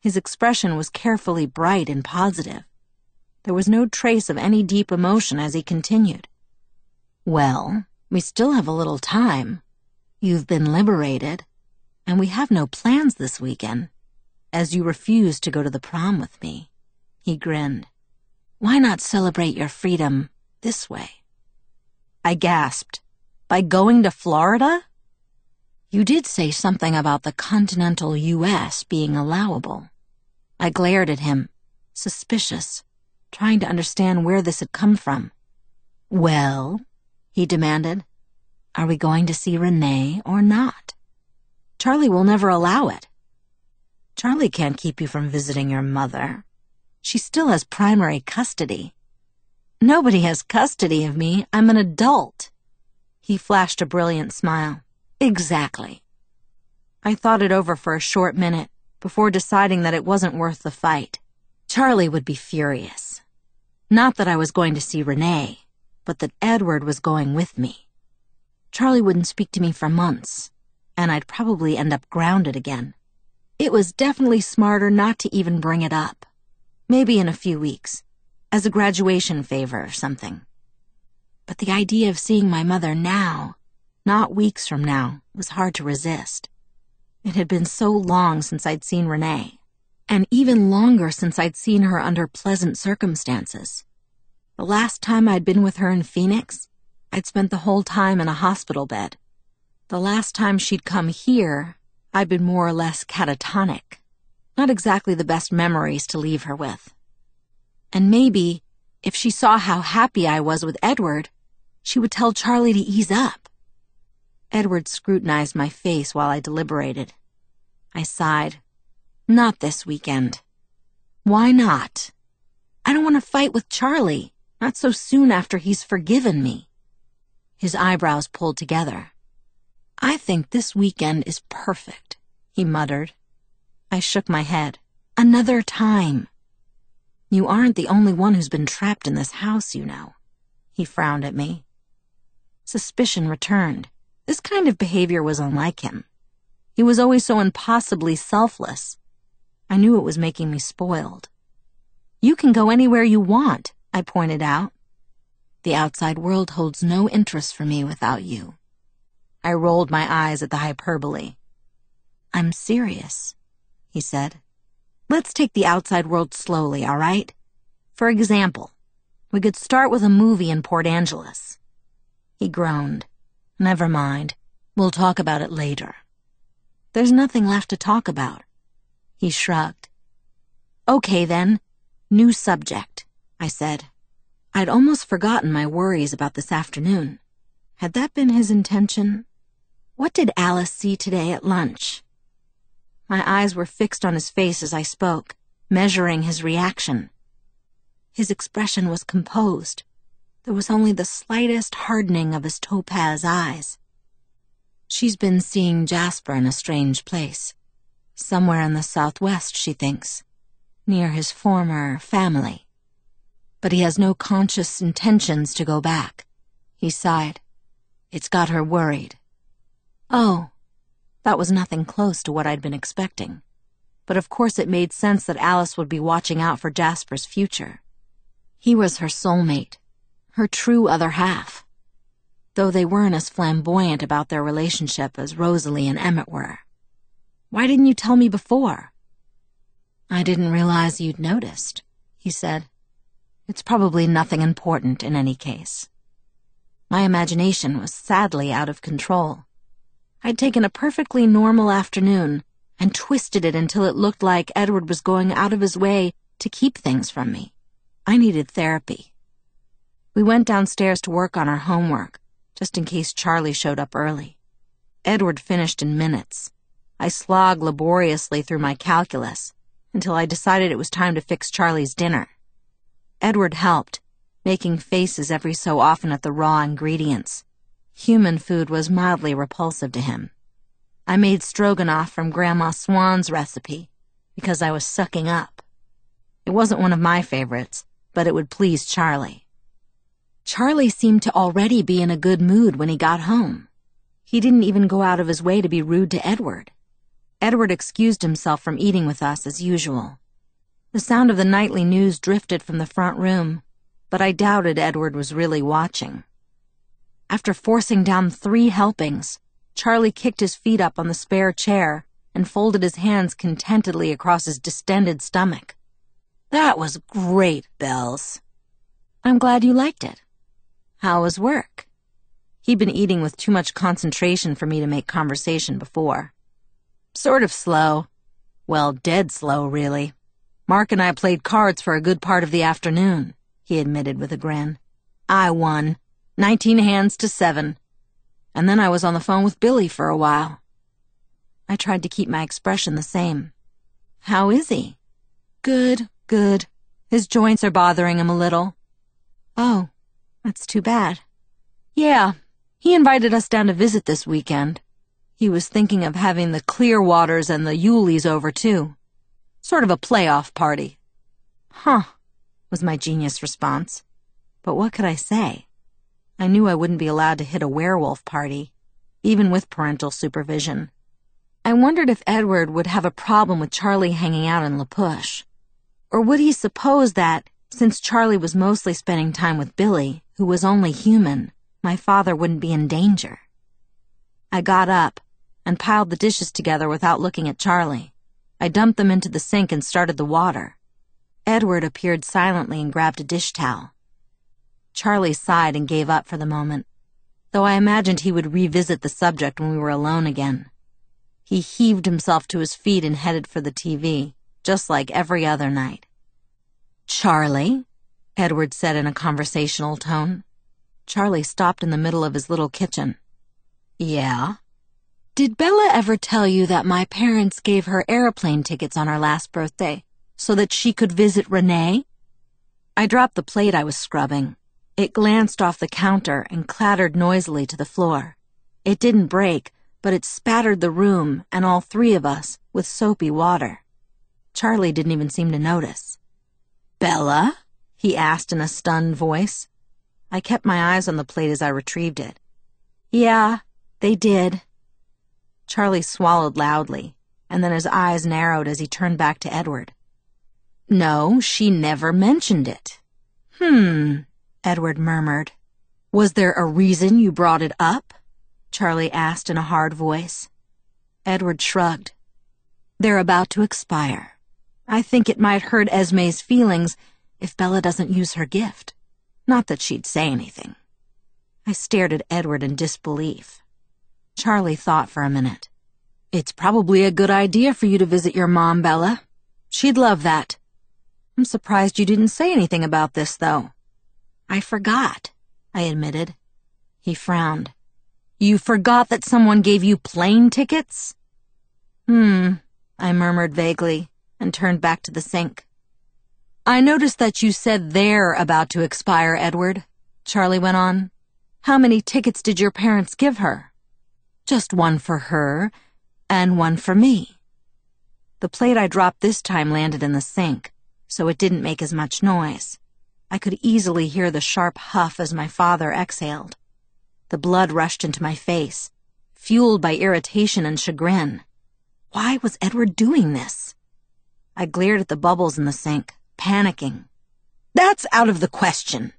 His expression was carefully bright and positive. There was no trace of any deep emotion as he continued. Well, we still have a little time. You've been liberated, and we have no plans this weekend, as you refuse to go to the prom with me. He grinned. Why not celebrate your freedom this way? I gasped. By going to Florida? You did say something about the continental U.S. being allowable. I glared at him, suspicious, trying to understand where this had come from. Well, he demanded, are we going to see Renee or not? Charlie will never allow it. Charlie can't keep you from visiting your mother. She still has primary custody. Nobody has custody of me. I'm an adult. He flashed a brilliant smile. Exactly. I thought it over for a short minute before deciding that it wasn't worth the fight. Charlie would be furious. Not that I was going to see Renee, but that Edward was going with me. Charlie wouldn't speak to me for months, and I'd probably end up grounded again. It was definitely smarter not to even bring it up. Maybe in a few weeks as a graduation favor or something. But the idea of seeing my mother now, not weeks from now, was hard to resist. It had been so long since I'd seen Renee, and even longer since I'd seen her under pleasant circumstances. The last time I'd been with her in Phoenix, I'd spent the whole time in a hospital bed. The last time she'd come here, I'd been more or less catatonic. Not exactly the best memories to leave her with. And maybe, if she saw how happy I was with Edward, she would tell Charlie to ease up. Edward scrutinized my face while I deliberated. I sighed. Not this weekend. Why not? I don't want to fight with Charlie, not so soon after he's forgiven me. His eyebrows pulled together. I think this weekend is perfect, he muttered. I shook my head. Another time. You aren't the only one who's been trapped in this house, you know. He frowned at me. Suspicion returned. This kind of behavior was unlike him. He was always so impossibly selfless. I knew it was making me spoiled. You can go anywhere you want, I pointed out. The outside world holds no interest for me without you. I rolled my eyes at the hyperbole. I'm serious, he said. Let's take the outside world slowly, all right? For example, we could start with a movie in Port Angeles. He groaned. Never mind. We'll talk about it later. There's nothing left to talk about. He shrugged. Okay then. New subject, I said. I'd almost forgotten my worries about this afternoon. Had that been his intention? What did Alice see today at lunch? My eyes were fixed on his face as I spoke, measuring his reaction. His expression was composed. There was only the slightest hardening of his topaz eyes. She's been seeing Jasper in a strange place. Somewhere in the southwest, she thinks. Near his former family. But he has no conscious intentions to go back. He sighed. It's got her worried. Oh, that was nothing close to what I'd been expecting. But of course it made sense that Alice would be watching out for Jasper's future. He was her soulmate, her true other half. Though they weren't as flamboyant about their relationship as Rosalie and Emmett were. Why didn't you tell me before? I didn't realize you'd noticed, he said. It's probably nothing important in any case. My imagination was sadly out of control. I'd taken a perfectly normal afternoon and twisted it until it looked like Edward was going out of his way to keep things from me. I needed therapy. We went downstairs to work on our homework, just in case Charlie showed up early. Edward finished in minutes. I slogged laboriously through my calculus until I decided it was time to fix Charlie's dinner. Edward helped, making faces every so often at the raw ingredients. Human food was mildly repulsive to him. I made stroganoff from Grandma Swan's recipe because I was sucking up. It wasn't one of my favorites, but it would please Charlie. Charlie seemed to already be in a good mood when he got home. He didn't even go out of his way to be rude to Edward. Edward excused himself from eating with us as usual. The sound of the nightly news drifted from the front room, but I doubted Edward was really watching. After forcing down three helpings, Charlie kicked his feet up on the spare chair and folded his hands contentedly across his distended stomach. That was great, Bells. I'm glad you liked it. How was work? He'd been eating with too much concentration for me to make conversation before. Sort of slow. Well, dead slow, really. Mark and I played cards for a good part of the afternoon, he admitted with a grin. I won. Nineteen hands to seven. And then I was on the phone with Billy for a while. I tried to keep my expression the same. How is he? Good, good. His joints are bothering him a little. Oh, that's too bad. Yeah, he invited us down to visit this weekend. He was thinking of having the Clearwaters and the Uleys over, too. Sort of a playoff party. Huh, was my genius response. But what could I say? I knew I wouldn't be allowed to hit a werewolf party, even with parental supervision. I wondered if Edward would have a problem with Charlie hanging out in La Push. Or would he suppose that, since Charlie was mostly spending time with Billy, who was only human, my father wouldn't be in danger? I got up and piled the dishes together without looking at Charlie. I dumped them into the sink and started the water. Edward appeared silently and grabbed a dish towel. Charlie sighed and gave up for the moment, though I imagined he would revisit the subject when we were alone again. He heaved himself to his feet and headed for the TV, just like every other night. Charlie, Edward said in a conversational tone. Charlie stopped in the middle of his little kitchen. Yeah? Did Bella ever tell you that my parents gave her airplane tickets on her last birthday so that she could visit Renee? I dropped the plate I was scrubbing. It glanced off the counter and clattered noisily to the floor. It didn't break, but it spattered the room and all three of us with soapy water. Charlie didn't even seem to notice. Bella? He asked in a stunned voice. I kept my eyes on the plate as I retrieved it. Yeah, they did. Charlie swallowed loudly, and then his eyes narrowed as he turned back to Edward. No, she never mentioned it. Hmm, Edward murmured. Was there a reason you brought it up? Charlie asked in a hard voice. Edward shrugged. They're about to expire. I think it might hurt Esme's feelings if Bella doesn't use her gift. Not that she'd say anything. I stared at Edward in disbelief. Charlie thought for a minute. It's probably a good idea for you to visit your mom, Bella. She'd love that. I'm surprised you didn't say anything about this, though. I forgot, I admitted. He frowned. You forgot that someone gave you plane tickets? Hmm, I murmured vaguely and turned back to the sink. I noticed that you said they're about to expire, Edward, Charlie went on. How many tickets did your parents give her? Just one for her and one for me. The plate I dropped this time landed in the sink, so it didn't make as much noise. I could easily hear the sharp huff as my father exhaled. The blood rushed into my face, fueled by irritation and chagrin. Why was Edward doing this? I glared at the bubbles in the sink, panicking. That's out of the question.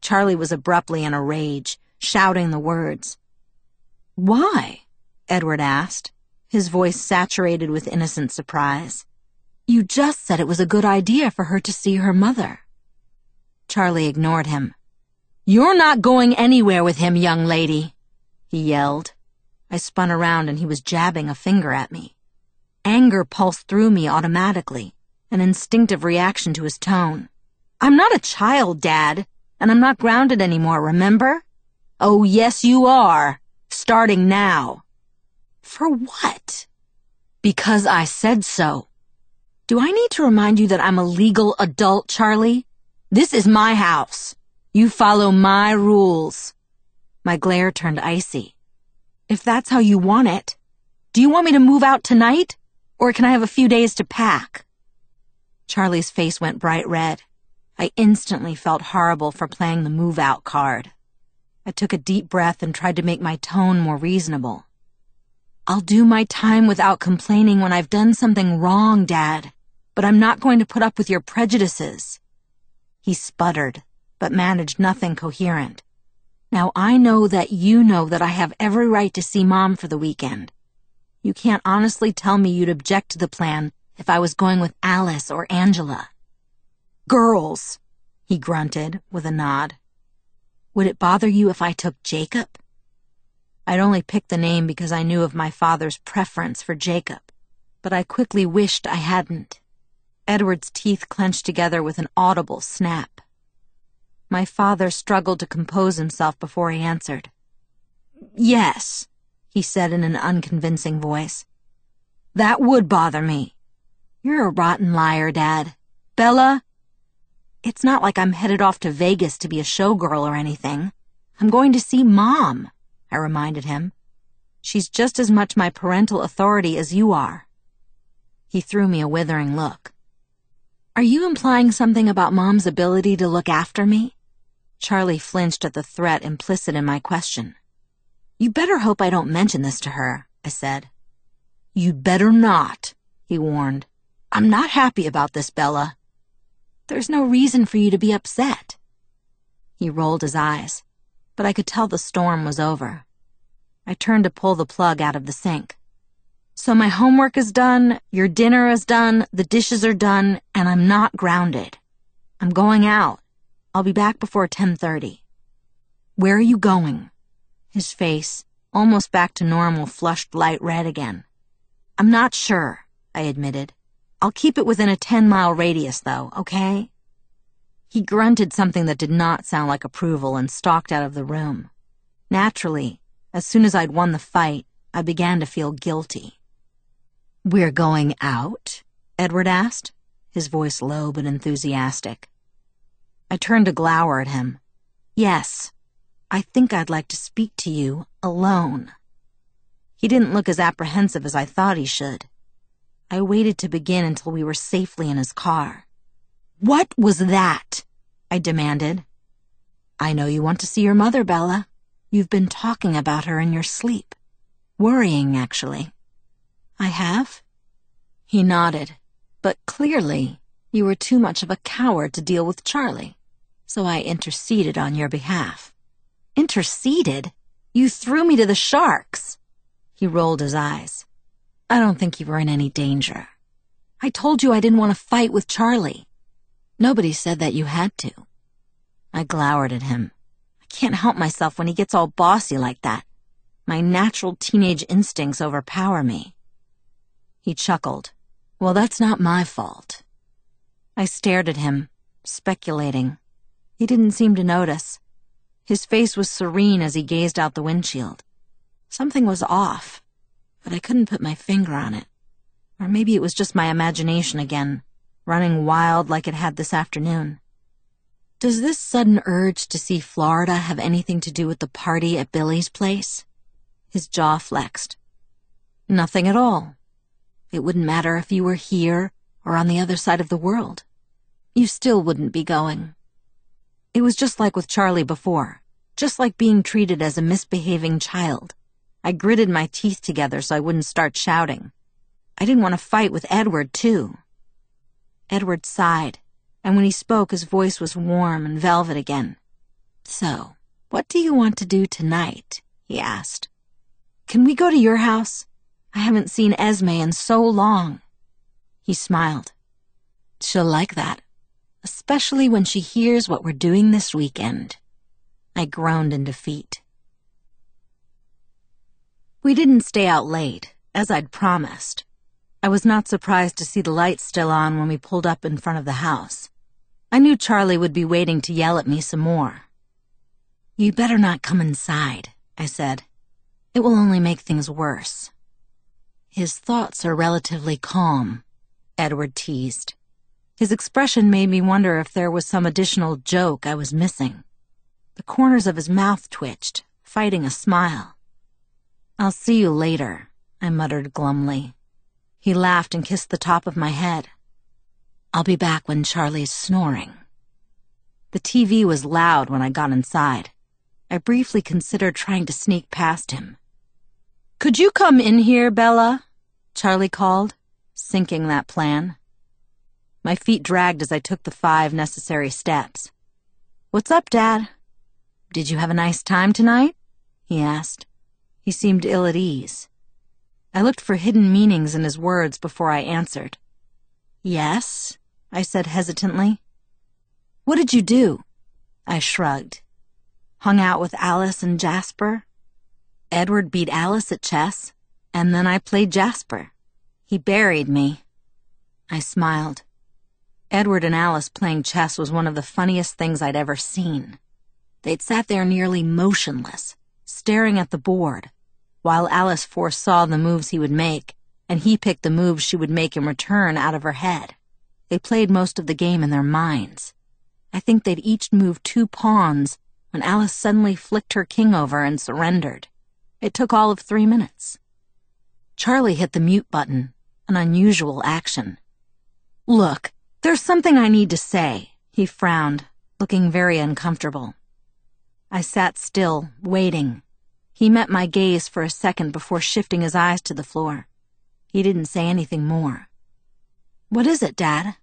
Charlie was abruptly in a rage, shouting the words. Why? Edward asked, his voice saturated with innocent surprise. You just said it was a good idea for her to see her mother. Charlie ignored him. You're not going anywhere with him, young lady, he yelled. I spun around and he was jabbing a finger at me. Anger pulsed through me automatically, an instinctive reaction to his tone. I'm not a child, Dad, and I'm not grounded anymore, remember? Oh, yes, you are. Starting now. For what? Because I said so. Do I need to remind you that I'm a legal adult, Charlie? This is my house. You follow my rules. My glare turned icy. If that's how you want it, do you want me to move out tonight? Or can I have a few days to pack? Charlie's face went bright red. I instantly felt horrible for playing the move out card. I took a deep breath and tried to make my tone more reasonable. I'll do my time without complaining when I've done something wrong, Dad, but I'm not going to put up with your prejudices. He sputtered, but managed nothing coherent. Now I know that you know that I have every right to see Mom for the weekend. You can't honestly tell me you'd object to the plan if I was going with Alice or Angela. Girls, he grunted with a nod. Would it bother you if I took Jacob? I'd only picked the name because I knew of my father's preference for Jacob, but I quickly wished I hadn't. Edward's teeth clenched together with an audible snap. My father struggled to compose himself before he answered. Yes, he said in an unconvincing voice. That would bother me. You're a rotten liar, Dad. Bella? It's not like I'm headed off to Vegas to be a showgirl or anything. I'm going to see Mom, I reminded him. She's just as much my parental authority as you are. He threw me a withering look. Are you implying something about Mom's ability to look after me? Charlie flinched at the threat implicit in my question. You better hope I don't mention this to her, I said. You'd better not, he warned. I'm not happy about this, Bella. There's no reason for you to be upset. He rolled his eyes, but I could tell the storm was over. I turned to pull the plug out of the sink. So my homework is done, your dinner is done, the dishes are done, and I'm not grounded. I'm going out. I'll be back before 10:30. Where are you going? His face, almost back to normal, flushed light red again. I'm not sure, I admitted. I'll keep it within a 10-mile radius though, okay? He grunted something that did not sound like approval and stalked out of the room. Naturally, as soon as I'd won the fight, I began to feel guilty. We're going out? Edward asked, his voice low but enthusiastic. I turned to glower at him. Yes, I think I'd like to speak to you alone. He didn't look as apprehensive as I thought he should. I waited to begin until we were safely in his car. What was that? I demanded. I know you want to see your mother, Bella. You've been talking about her in your sleep. Worrying, actually. I have? He nodded, but clearly you were too much of a coward to deal with Charlie, so I interceded on your behalf. Interceded? You threw me to the sharks. He rolled his eyes. I don't think you were in any danger. I told you I didn't want to fight with Charlie. Nobody said that you had to. I glowered at him. I can't help myself when he gets all bossy like that. My natural teenage instincts overpower me. He chuckled. Well, that's not my fault. I stared at him, speculating. He didn't seem to notice. His face was serene as he gazed out the windshield. Something was off, but I couldn't put my finger on it. Or maybe it was just my imagination again, running wild like it had this afternoon. Does this sudden urge to see Florida have anything to do with the party at Billy's place? His jaw flexed. Nothing at all. It wouldn't matter if you were here or on the other side of the world. You still wouldn't be going. It was just like with Charlie before, just like being treated as a misbehaving child. I gritted my teeth together so I wouldn't start shouting. I didn't want to fight with Edward, too. Edward sighed, and when he spoke, his voice was warm and velvet again. So, what do you want to do tonight? he asked. Can we go to your house? I haven't seen Esme in so long. He smiled. She'll like that, especially when she hears what we're doing this weekend. I groaned in defeat. We didn't stay out late, as I'd promised. I was not surprised to see the lights still on when we pulled up in front of the house. I knew Charlie would be waiting to yell at me some more. You better not come inside, I said. It will only make things worse. His thoughts are relatively calm, Edward teased. His expression made me wonder if there was some additional joke I was missing. The corners of his mouth twitched, fighting a smile. I'll see you later, I muttered glumly. He laughed and kissed the top of my head. I'll be back when Charlie's snoring. The TV was loud when I got inside. I briefly considered trying to sneak past him. Could you come in here, Bella? Charlie called, sinking that plan. My feet dragged as I took the five necessary steps. What's up, Dad? Did you have a nice time tonight? He asked. He seemed ill at ease. I looked for hidden meanings in his words before I answered. Yes, I said hesitantly. What did you do? I shrugged. Hung out with Alice and Jasper. Edward beat Alice at chess, and then I played Jasper. He buried me. I smiled. Edward and Alice playing chess was one of the funniest things I'd ever seen. They'd sat there nearly motionless, staring at the board, while Alice foresaw the moves he would make, and he picked the moves she would make in return out of her head. They played most of the game in their minds. I think they'd each moved two pawns when Alice suddenly flicked her king over and surrendered. It took all of three minutes. Charlie hit the mute button, an unusual action. Look, there's something I need to say, he frowned, looking very uncomfortable. I sat still, waiting. He met my gaze for a second before shifting his eyes to the floor. He didn't say anything more. What is it, Dad?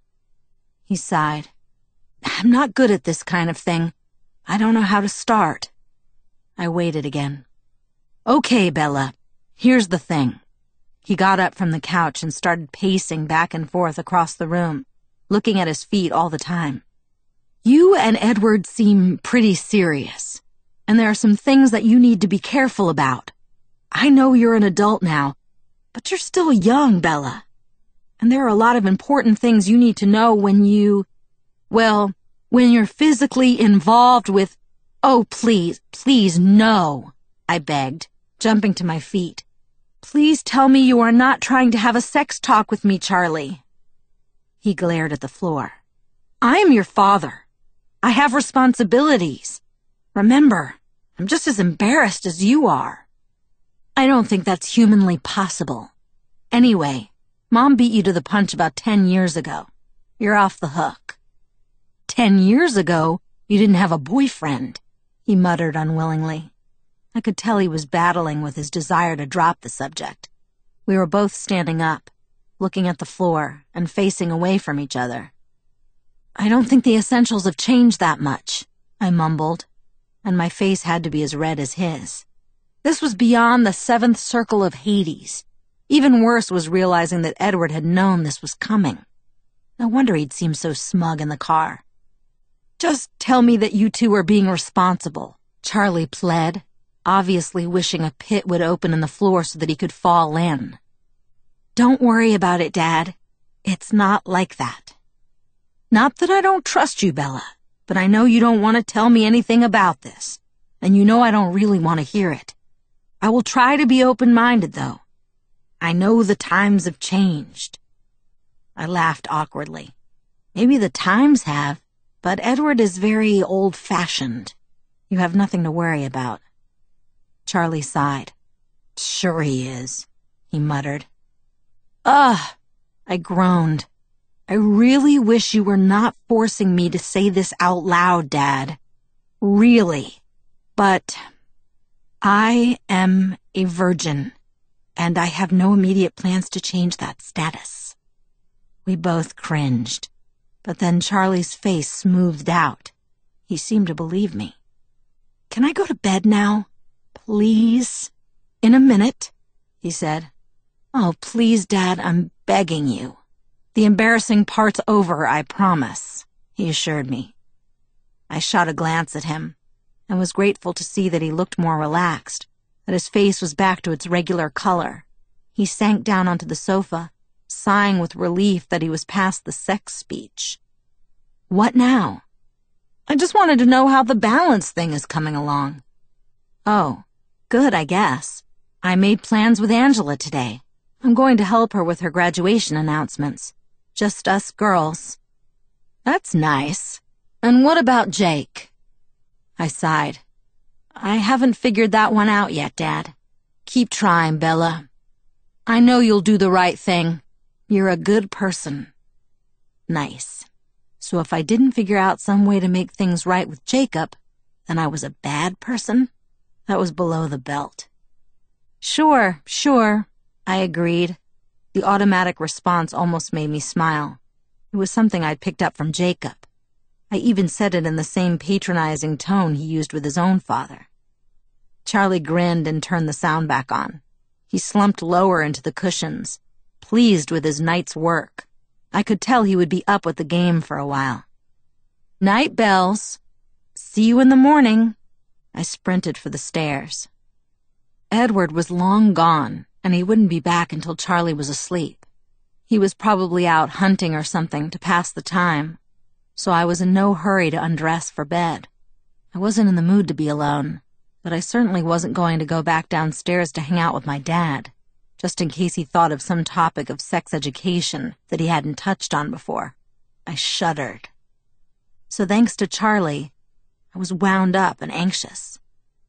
He sighed. I'm not good at this kind of thing. I don't know how to start. I waited again. Okay, Bella. Here's the thing. He got up from the couch and started pacing back and forth across the room, looking at his feet all the time. You and Edward seem pretty serious and there are some things that you need to be careful about. I know you're an adult now, but you're still young, Bella. And there are a lot of important things you need to know when you, well, when you're physically involved with, oh, please, please, no, I begged, jumping to my feet. Please tell me you are not trying to have a sex talk with me, Charlie. He glared at the floor. I am your father. I have responsibilities. Remember, I'm just as embarrassed as you are. I don't think that's humanly possible. Anyway, Mom beat you to the punch about ten years ago. You're off the hook. Ten years ago, you didn't have a boyfriend, he muttered unwillingly. I could tell he was battling with his desire to drop the subject. We were both standing up, looking at the floor and facing away from each other. I don't think the essentials have changed that much, I mumbled and my face had to be as red as his. This was beyond the seventh circle of Hades. Even worse was realizing that Edward had known this was coming. No wonder he'd seem so smug in the car. Just tell me that you two are being responsible, Charlie pled, obviously wishing a pit would open in the floor so that he could fall in. Don't worry about it, Dad. It's not like that. Not that I don't trust you, Bella but I know you don't want to tell me anything about this, and you know I don't really want to hear it. I will try to be open-minded, though. I know the times have changed. I laughed awkwardly. Maybe the times have, but Edward is very old-fashioned. You have nothing to worry about. Charlie sighed. Sure he is, he muttered. Ugh, I groaned. I really wish you were not forcing me to say this out loud, Dad. Really. But I am a virgin, and I have no immediate plans to change that status. We both cringed, but then Charlie's face smoothed out. He seemed to believe me. Can I go to bed now? Please? In a minute, he said. Oh, please, Dad, I'm begging you. The embarrassing part's over, I promise, he assured me. I shot a glance at him and was grateful to see that he looked more relaxed, that his face was back to its regular color. He sank down onto the sofa, sighing with relief that he was past the sex speech. What now? I just wanted to know how the balance thing is coming along. Oh, good, I guess. I made plans with Angela today. I'm going to help her with her graduation announcements. Just us girls. That's nice. And what about Jake? I sighed. I haven't figured that one out yet, Dad. Keep trying, Bella. I know you'll do the right thing. You're a good person. Nice. So if I didn't figure out some way to make things right with Jacob, then I was a bad person? That was below the belt. Sure, sure, I agreed. The automatic response almost made me smile. It was something I'd picked up from Jacob. I even said it in the same patronizing tone he used with his own father. Charlie grinned and turned the sound back on. He slumped lower into the cushions, pleased with his night's work. I could tell he would be up with the game for a while. Night bells. See you in the morning. I sprinted for the stairs. Edward was long gone, and he wouldn't be back until Charlie was asleep. He was probably out hunting or something to pass the time, so I was in no hurry to undress for bed. I wasn't in the mood to be alone, but I certainly wasn't going to go back downstairs to hang out with my dad, just in case he thought of some topic of sex education that he hadn't touched on before. I shuddered. So thanks to Charlie, I was wound up and anxious.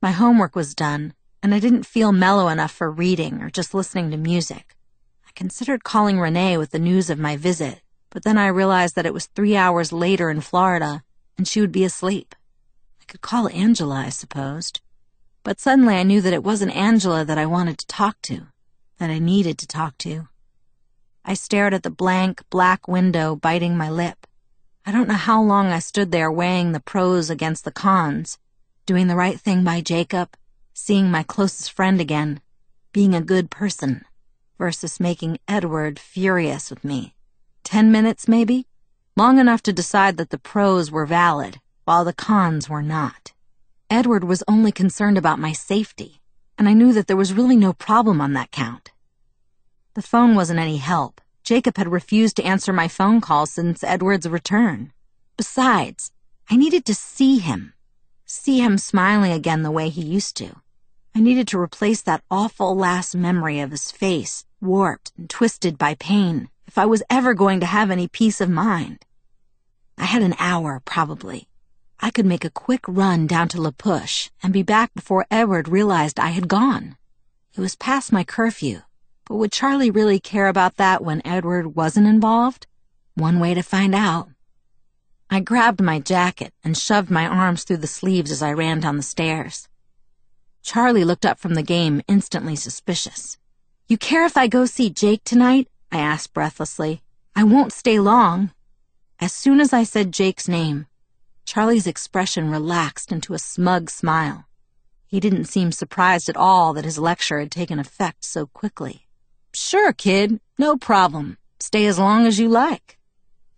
My homework was done, and I didn't feel mellow enough for reading or just listening to music. I considered calling Renee with the news of my visit, but then I realized that it was three hours later in Florida, and she would be asleep. I could call Angela, I supposed. But suddenly I knew that it wasn't Angela that I wanted to talk to, that I needed to talk to. I stared at the blank, black window, biting my lip. I don't know how long I stood there weighing the pros against the cons, doing the right thing by Jacob, seeing my closest friend again, being a good person, versus making Edward furious with me. Ten minutes, maybe? Long enough to decide that the pros were valid, while the cons were not. Edward was only concerned about my safety, and I knew that there was really no problem on that count. The phone wasn't any help. Jacob had refused to answer my phone calls since Edward's return. Besides, I needed to see him. See him smiling again the way he used to. I needed to replace that awful last memory of his face, warped and twisted by pain, if I was ever going to have any peace of mind. I had an hour, probably. I could make a quick run down to La Push and be back before Edward realized I had gone. It was past my curfew, but would Charlie really care about that when Edward wasn't involved? One way to find out. I grabbed my jacket and shoved my arms through the sleeves as I ran down the stairs. Charlie looked up from the game, instantly suspicious. You care if I go see Jake tonight? I asked breathlessly. I won't stay long. As soon as I said Jake's name, Charlie's expression relaxed into a smug smile. He didn't seem surprised at all that his lecture had taken effect so quickly. Sure, kid, no problem. Stay as long as you like.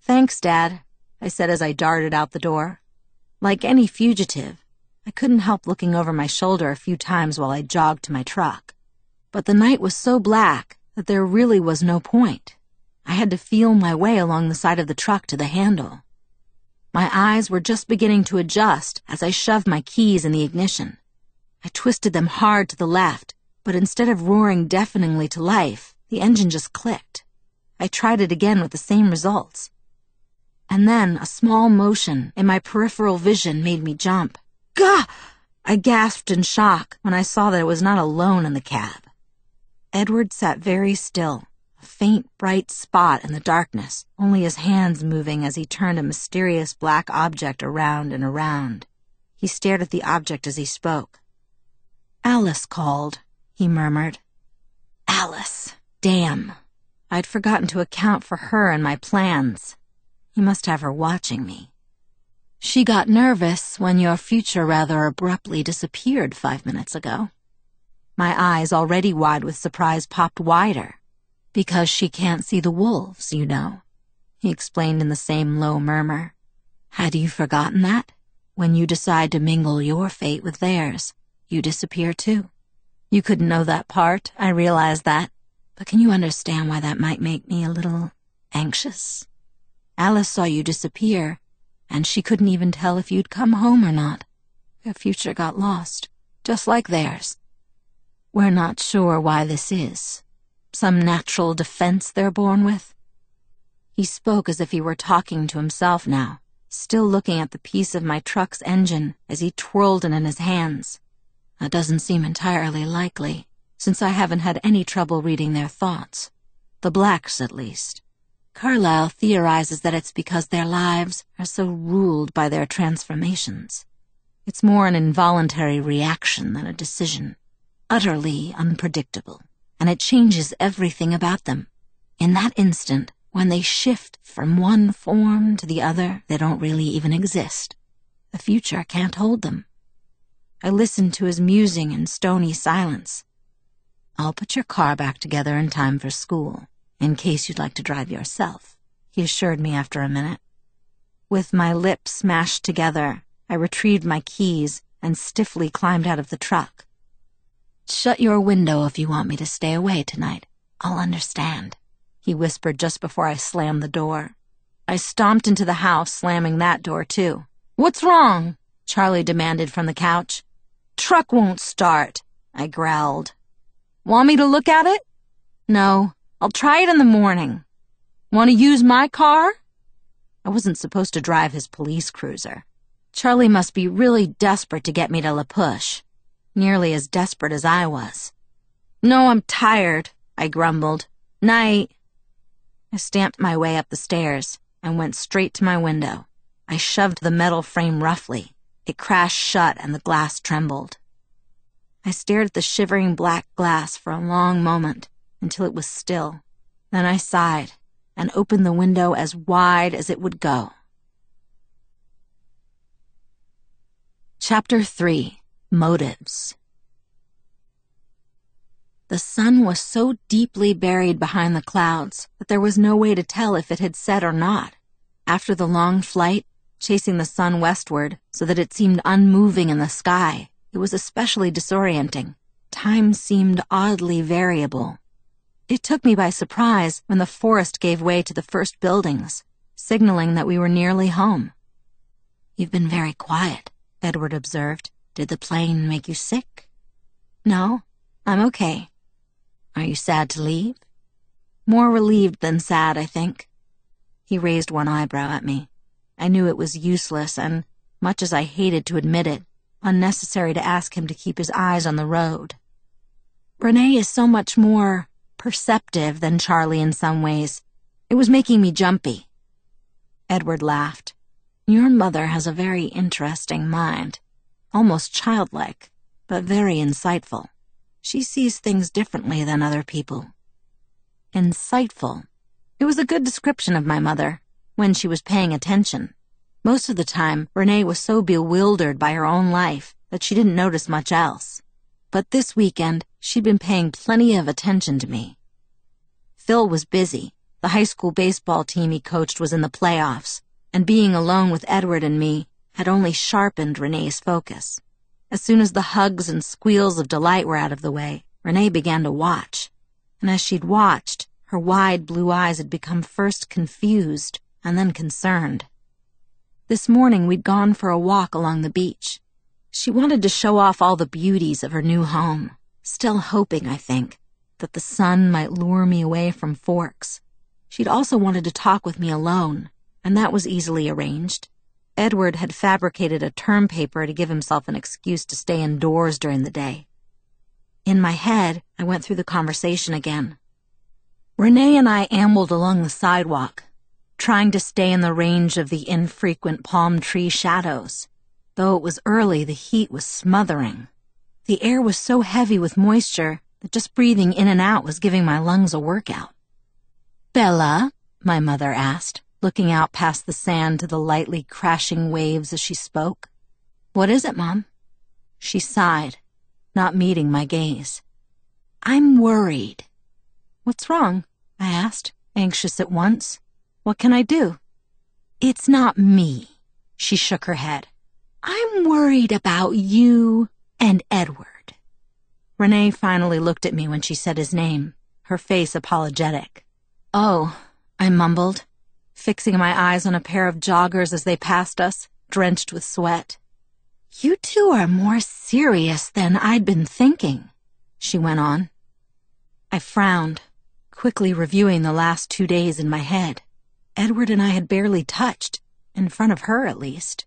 Thanks, Dad, I said as I darted out the door. Like any fugitive, I couldn't help looking over my shoulder a few times while I jogged to my truck. But the night was so black that there really was no point. I had to feel my way along the side of the truck to the handle. My eyes were just beginning to adjust as I shoved my keys in the ignition. I twisted them hard to the left, but instead of roaring deafeningly to life, the engine just clicked. I tried it again with the same results. And then a small motion in my peripheral vision made me jump. I gasped in shock when I saw that I was not alone in the cab. Edward sat very still, a faint bright spot in the darkness, only his hands moving as he turned a mysterious black object around and around. He stared at the object as he spoke. Alice called, he murmured. Alice. Damn. I'd forgotten to account for her in my plans. He must have her watching me. She got nervous when your future rather abruptly disappeared five minutes ago. My eyes, already wide with surprise, popped wider. Because she can't see the wolves, you know, he explained in the same low murmur. Had you forgotten that? When you decide to mingle your fate with theirs, you disappear too. You couldn't know that part, I realize that. But can you understand why that might make me a little anxious? Alice saw you disappear and she couldn't even tell if you'd come home or not. Your future got lost, just like theirs. We're not sure why this is. Some natural defense they're born with? He spoke as if he were talking to himself now, still looking at the piece of my truck's engine as he twirled it in his hands. That doesn't seem entirely likely, since I haven't had any trouble reading their thoughts. The blacks, at least. Carlisle theorizes that it's because their lives are so ruled by their transformations. It's more an involuntary reaction than a decision. utterly unpredictable, and it changes everything about them. In that instant, when they shift from one form to the other, they don't really even exist. The future can't hold them. I listened to his musing in stony silence. I'll put your car back together in time for school, in case you'd like to drive yourself, he assured me after a minute. With my lips smashed together, I retrieved my keys and stiffly climbed out of the truck. Shut your window if you want me to stay away tonight. I'll understand, he whispered just before I slammed the door. I stomped into the house, slamming that door too. What's wrong? Charlie demanded from the couch. Truck won't start, I growled. Want me to look at it? No, I'll try it in the morning. Want to use my car? I wasn't supposed to drive his police cruiser. Charlie must be really desperate to get me to La Push. Nearly as desperate as I was. No, I'm tired, I grumbled. Night. I stamped my way up the stairs and went straight to my window. I shoved the metal frame roughly. It crashed shut and the glass trembled. I stared at the shivering black glass for a long moment until it was still. Then I sighed and opened the window as wide as it would go. Chapter 3 Motives The sun was so deeply buried behind the clouds that there was no way to tell if it had set or not. After the long flight, chasing the sun westward so that it seemed unmoving in the sky, it was especially disorienting. Time seemed oddly variable. It took me by surprise when the forest gave way to the first buildings, signaling that we were nearly home. You've been very quiet, Edward observed. Did the plane make you sick? No, I'm okay. Are you sad to leave? More relieved than sad, I think. He raised one eyebrow at me. I knew it was useless and, much as I hated to admit it, unnecessary to ask him to keep his eyes on the road. Renee is so much more perceptive than Charlie in some ways. It was making me jumpy. Edward laughed. Your mother has a very interesting mind, almost childlike, but very insightful. She sees things differently than other people. Insightful. It was a good description of my mother, when she was paying attention. Most of the time, Renee was so bewildered by her own life that she didn't notice much else. But this weekend, she'd been paying plenty of attention to me. Phil was busy. The high school baseball team he coached was in the playoffs, and being alone with Edward and me had only sharpened Renee's focus. As soon as the hugs and squeals of delight were out of the way, Renee began to watch. And as she'd watched, her wide blue eyes had become first confused and then concerned. This morning we'd gone for a walk along the beach. She wanted to show off all the beauties of her new home, still hoping, I think, that the sun might lure me away from Forks. She'd also wanted to talk with me alone, and that was easily arranged. Edward had fabricated a term paper to give himself an excuse to stay indoors during the day. In my head, I went through the conversation again. Renee and I ambled along the sidewalk, trying to stay in the range of the infrequent palm tree shadows. Though it was early, the heat was smothering. The air was so heavy with moisture that just breathing in and out was giving my lungs a workout. Bella, my mother asked, looking out past the sand to the lightly crashing waves as she spoke. What is it, Mom? She sighed, not meeting my gaze. I'm worried. What's wrong? I asked, anxious at once. What can I do? It's not me. She shook her head. I'm worried about you and Edward. Renee finally looked at me when she said his name, her face apologetic. Oh, I mumbled, fixing my eyes on a pair of joggers as they passed us, drenched with sweat. You two are more serious than I'd been thinking, she went on. I frowned, quickly reviewing the last two days in my head. Edward and I had barely touched, in front of her at least.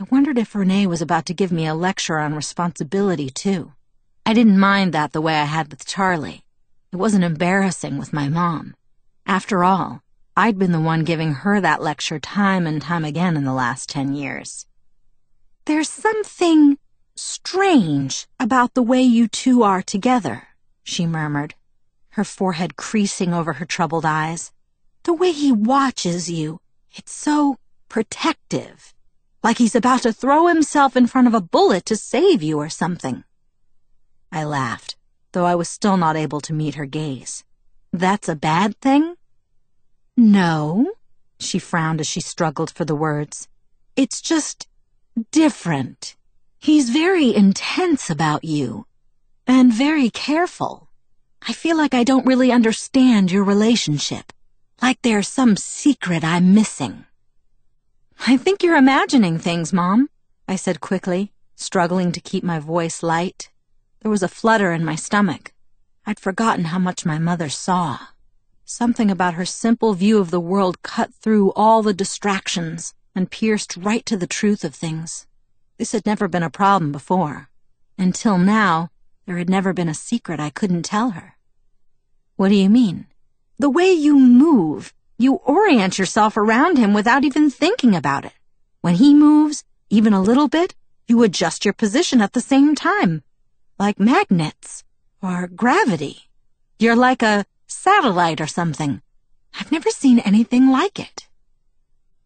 I wondered if Renee was about to give me a lecture on responsibility, too. I didn't mind that the way I had with Charlie. It wasn't embarrassing with my mom. After all, I'd been the one giving her that lecture time and time again in the last ten years. There's something strange about the way you two are together, she murmured, her forehead creasing over her troubled eyes. The way he watches you, it's so protective, like he's about to throw himself in front of a bullet to save you or something. I laughed, though I was still not able to meet her gaze. That's a bad thing? No, she frowned as she struggled for the words. It's just different. He's very intense about you and very careful. I feel like I don't really understand your relationship, like there's some secret I'm missing. I think you're imagining things, Mom, I said quickly, struggling to keep my voice light. There was a flutter in my stomach. I'd forgotten how much my mother saw. Something about her simple view of the world cut through all the distractions and pierced right to the truth of things. This had never been a problem before. Until now, there had never been a secret I couldn't tell her. What do you mean? The way you move, you orient yourself around him without even thinking about it. When he moves, even a little bit, you adjust your position at the same time. Like magnets. Or gravity. You're like a satellite or something. I've never seen anything like it.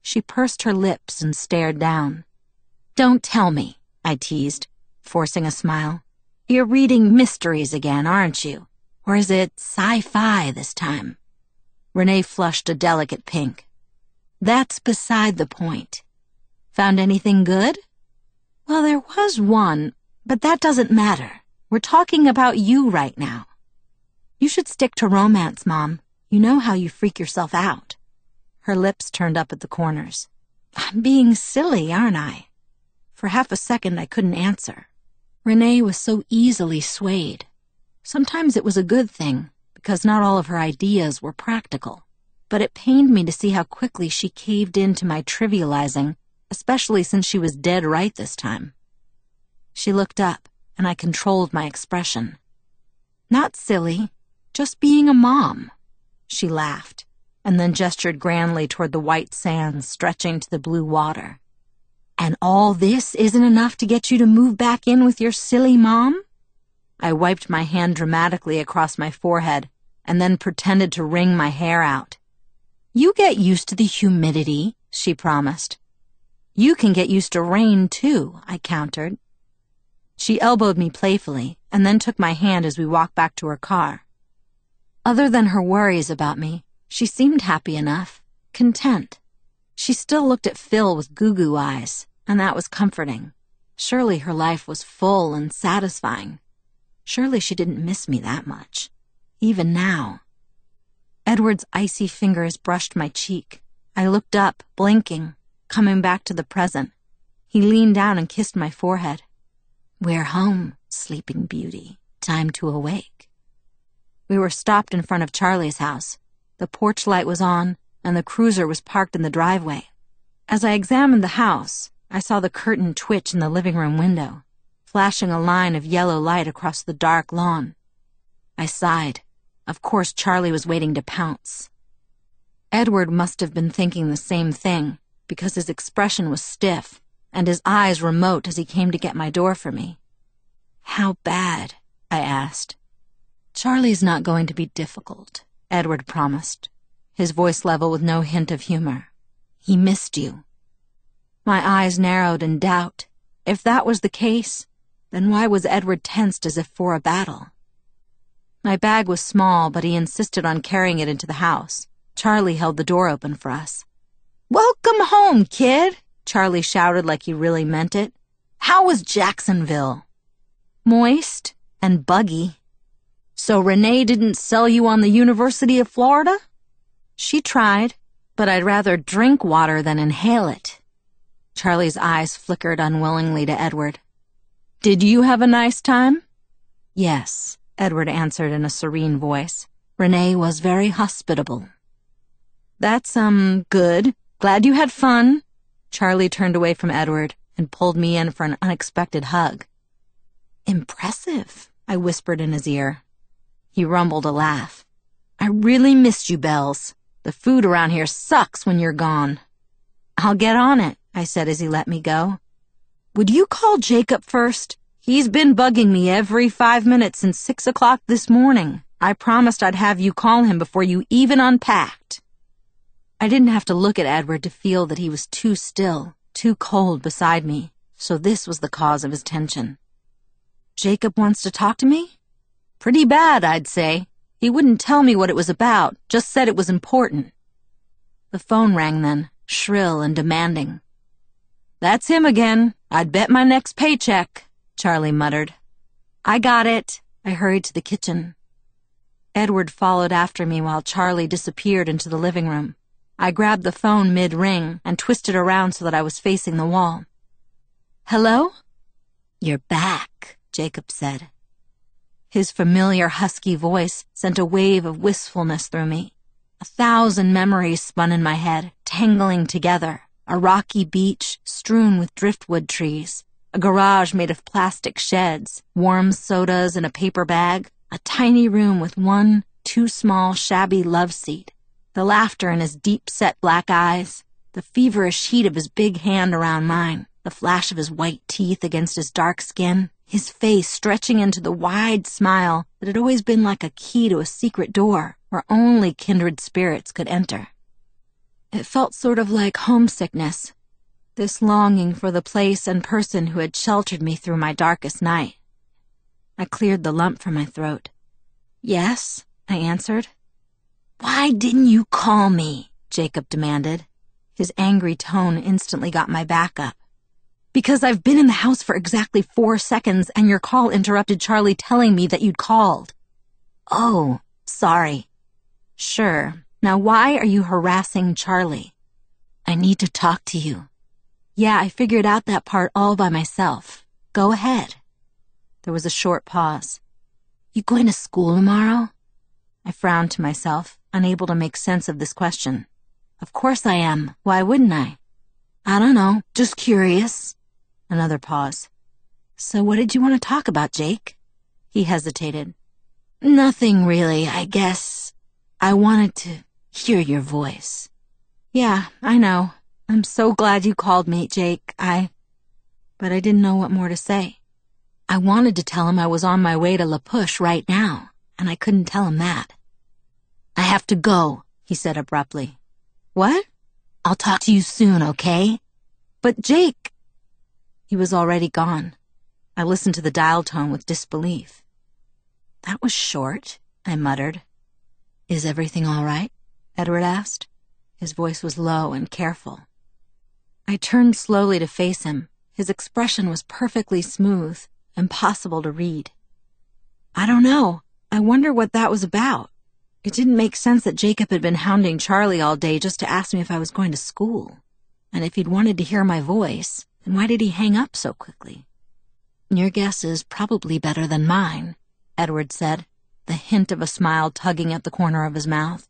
She pursed her lips and stared down. Don't tell me, I teased, forcing a smile. You're reading mysteries again, aren't you? Or is it sci-fi this time? Renee flushed a delicate pink. That's beside the point. Found anything good? Well, there was one, but that doesn't matter. We're talking about you right now. You should stick to romance, Mom. You know how you freak yourself out. Her lips turned up at the corners. I'm being silly, aren't I? For half a second, I couldn't answer. Renee was so easily swayed. Sometimes it was a good thing, because not all of her ideas were practical. But it pained me to see how quickly she caved in to my trivializing, especially since she was dead right this time. She looked up, and I controlled my expression. Not silly, just being a mom. She laughed, and then gestured grandly toward the white sands stretching to the blue water. And all this isn't enough to get you to move back in with your silly mom? I wiped my hand dramatically across my forehead and then pretended to wring my hair out. You get used to the humidity, she promised. You can get used to rain, too, I countered. She elbowed me playfully and then took my hand as we walked back to her car. Other than her worries about me, she seemed happy enough, content. She still looked at Phil with goo-goo eyes, and that was comforting. Surely her life was full and satisfying. Surely she didn't miss me that much, even now. Edward's icy fingers brushed my cheek. I looked up, blinking, coming back to the present. He leaned down and kissed my forehead. We're home, sleeping beauty. Time to awake. We were stopped in front of Charlie's house. The porch light was on, and the cruiser was parked in the driveway. As I examined the house, I saw the curtain twitch in the living room window, flashing a line of yellow light across the dark lawn. I sighed. Of course, Charlie was waiting to pounce. Edward must have been thinking the same thing, because his expression was stiff and his eyes remote as he came to get my door for me. How bad? I asked. Charlie's not going to be difficult, Edward promised his voice level with no hint of humor. He missed you. My eyes narrowed in doubt. If that was the case, then why was Edward tensed as if for a battle? My bag was small, but he insisted on carrying it into the house. Charlie held the door open for us. Welcome home, kid, Charlie shouted like he really meant it. How was Jacksonville? Moist and buggy. So Renee didn't sell you on the University of Florida? She tried, but I'd rather drink water than inhale it. Charlie's eyes flickered unwillingly to Edward. Did you have a nice time? Yes, Edward answered in a serene voice. Renee was very hospitable. That's, um, good. Glad you had fun. Charlie turned away from Edward and pulled me in for an unexpected hug. Impressive, I whispered in his ear. He rumbled a laugh. I really missed you, Bells. The food around here sucks when you're gone. I'll get on it, I said as he let me go. Would you call Jacob first? He's been bugging me every five minutes since six o'clock this morning. I promised I'd have you call him before you even unpacked. I didn't have to look at Edward to feel that he was too still, too cold beside me, so this was the cause of his tension. Jacob wants to talk to me? Pretty bad, I'd say. He wouldn't tell me what it was about, just said it was important. The phone rang then, shrill and demanding. That's him again. I'd bet my next paycheck, Charlie muttered. I got it. I hurried to the kitchen. Edward followed after me while Charlie disappeared into the living room. I grabbed the phone mid-ring and twisted around so that I was facing the wall. Hello? You're back, Jacob said. His familiar husky voice sent a wave of wistfulness through me. A thousand memories spun in my head, tangling together. A rocky beach strewn with driftwood trees, a garage made of plastic sheds, warm sodas in a paper bag, a tiny room with one too small, shabby love seat, the laughter in his deep-set black eyes, the feverish heat of his big hand around mine, the flash of his white teeth against his dark skin, his face stretching into the wide smile that had always been like a key to a secret door where only kindred spirits could enter. It felt sort of like homesickness, this longing for the place and person who had sheltered me through my darkest night. I cleared the lump from my throat. Yes, I answered. Why didn't you call me? Jacob demanded. His angry tone instantly got my back up. Because I've been in the house for exactly four seconds and your call interrupted Charlie telling me that you'd called. Oh, sorry. Sure. Now why are you harassing Charlie? I need to talk to you. Yeah, I figured out that part all by myself. Go ahead. There was a short pause. You going to school tomorrow? I frowned to myself, unable to make sense of this question. Of course I am. Why wouldn't I? I don't know. Just curious. Another pause. So what did you want to talk about, Jake? He hesitated. Nothing really, I guess. I wanted to hear your voice. Yeah, I know. I'm so glad you called me, Jake. I... But I didn't know what more to say. I wanted to tell him I was on my way to La Push right now, and I couldn't tell him that. I have to go, he said abruptly. What? I'll talk to you soon, okay? But Jake... He was already gone. I listened to the dial tone with disbelief. That was short, I muttered. Is everything all right? Edward asked. His voice was low and careful. I turned slowly to face him. His expression was perfectly smooth, impossible to read. I don't know. I wonder what that was about. It didn't make sense that Jacob had been hounding Charlie all day just to ask me if I was going to school. And if he'd wanted to hear my voice, then why did he hang up so quickly? Your guess is probably better than mine, Edward said, the hint of a smile tugging at the corner of his mouth.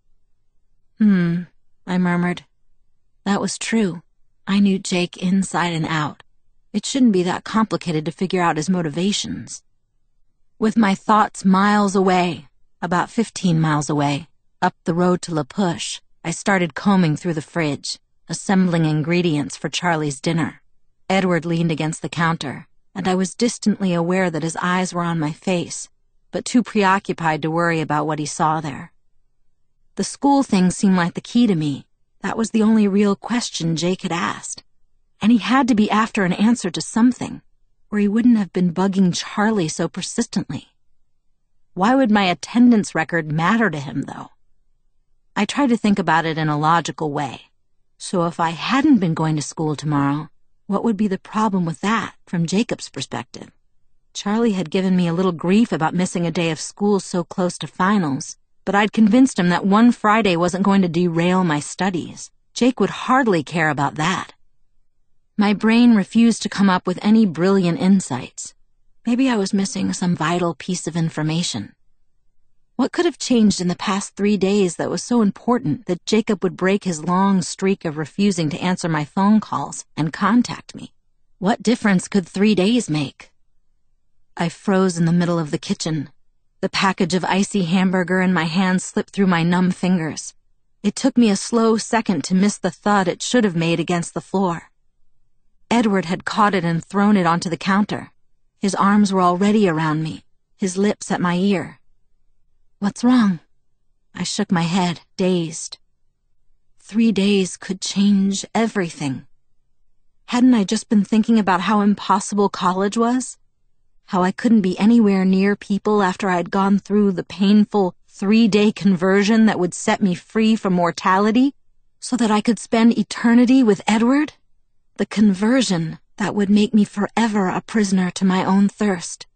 Hmm, I murmured. That was true. I knew Jake inside and out. It shouldn't be that complicated to figure out his motivations. With my thoughts miles away, about 15 miles away, up the road to La Push, I started combing through the fridge, assembling ingredients for Charlie's dinner. Edward leaned against the counter, and I was distantly aware that his eyes were on my face, but too preoccupied to worry about what he saw there. The school thing seemed like the key to me. That was the only real question Jake had asked and he had to be after an answer to something, or he wouldn't have been bugging Charlie so persistently. Why would my attendance record matter to him, though? I tried to think about it in a logical way. So if I hadn't been going to school tomorrow, what would be the problem with that from Jacob's perspective? Charlie had given me a little grief about missing a day of school so close to finals, but I'd convinced him that one Friday wasn't going to derail my studies. Jake would hardly care about that. My brain refused to come up with any brilliant insights. Maybe I was missing some vital piece of information. What could have changed in the past three days that was so important that Jacob would break his long streak of refusing to answer my phone calls and contact me? What difference could three days make? I froze in the middle of the kitchen. The package of icy hamburger in my hand slipped through my numb fingers. It took me a slow second to miss the thud it should have made against the floor. Edward had caught it and thrown it onto the counter. His arms were already around me, his lips at my ear. What's wrong? I shook my head, dazed. Three days could change everything. Hadn't I just been thinking about how impossible college was? How I couldn't be anywhere near people after I'd gone through the painful three day conversion that would set me free from mortality so that I could spend eternity with Edward? The conversion that would make me forever a prisoner to my own thirst.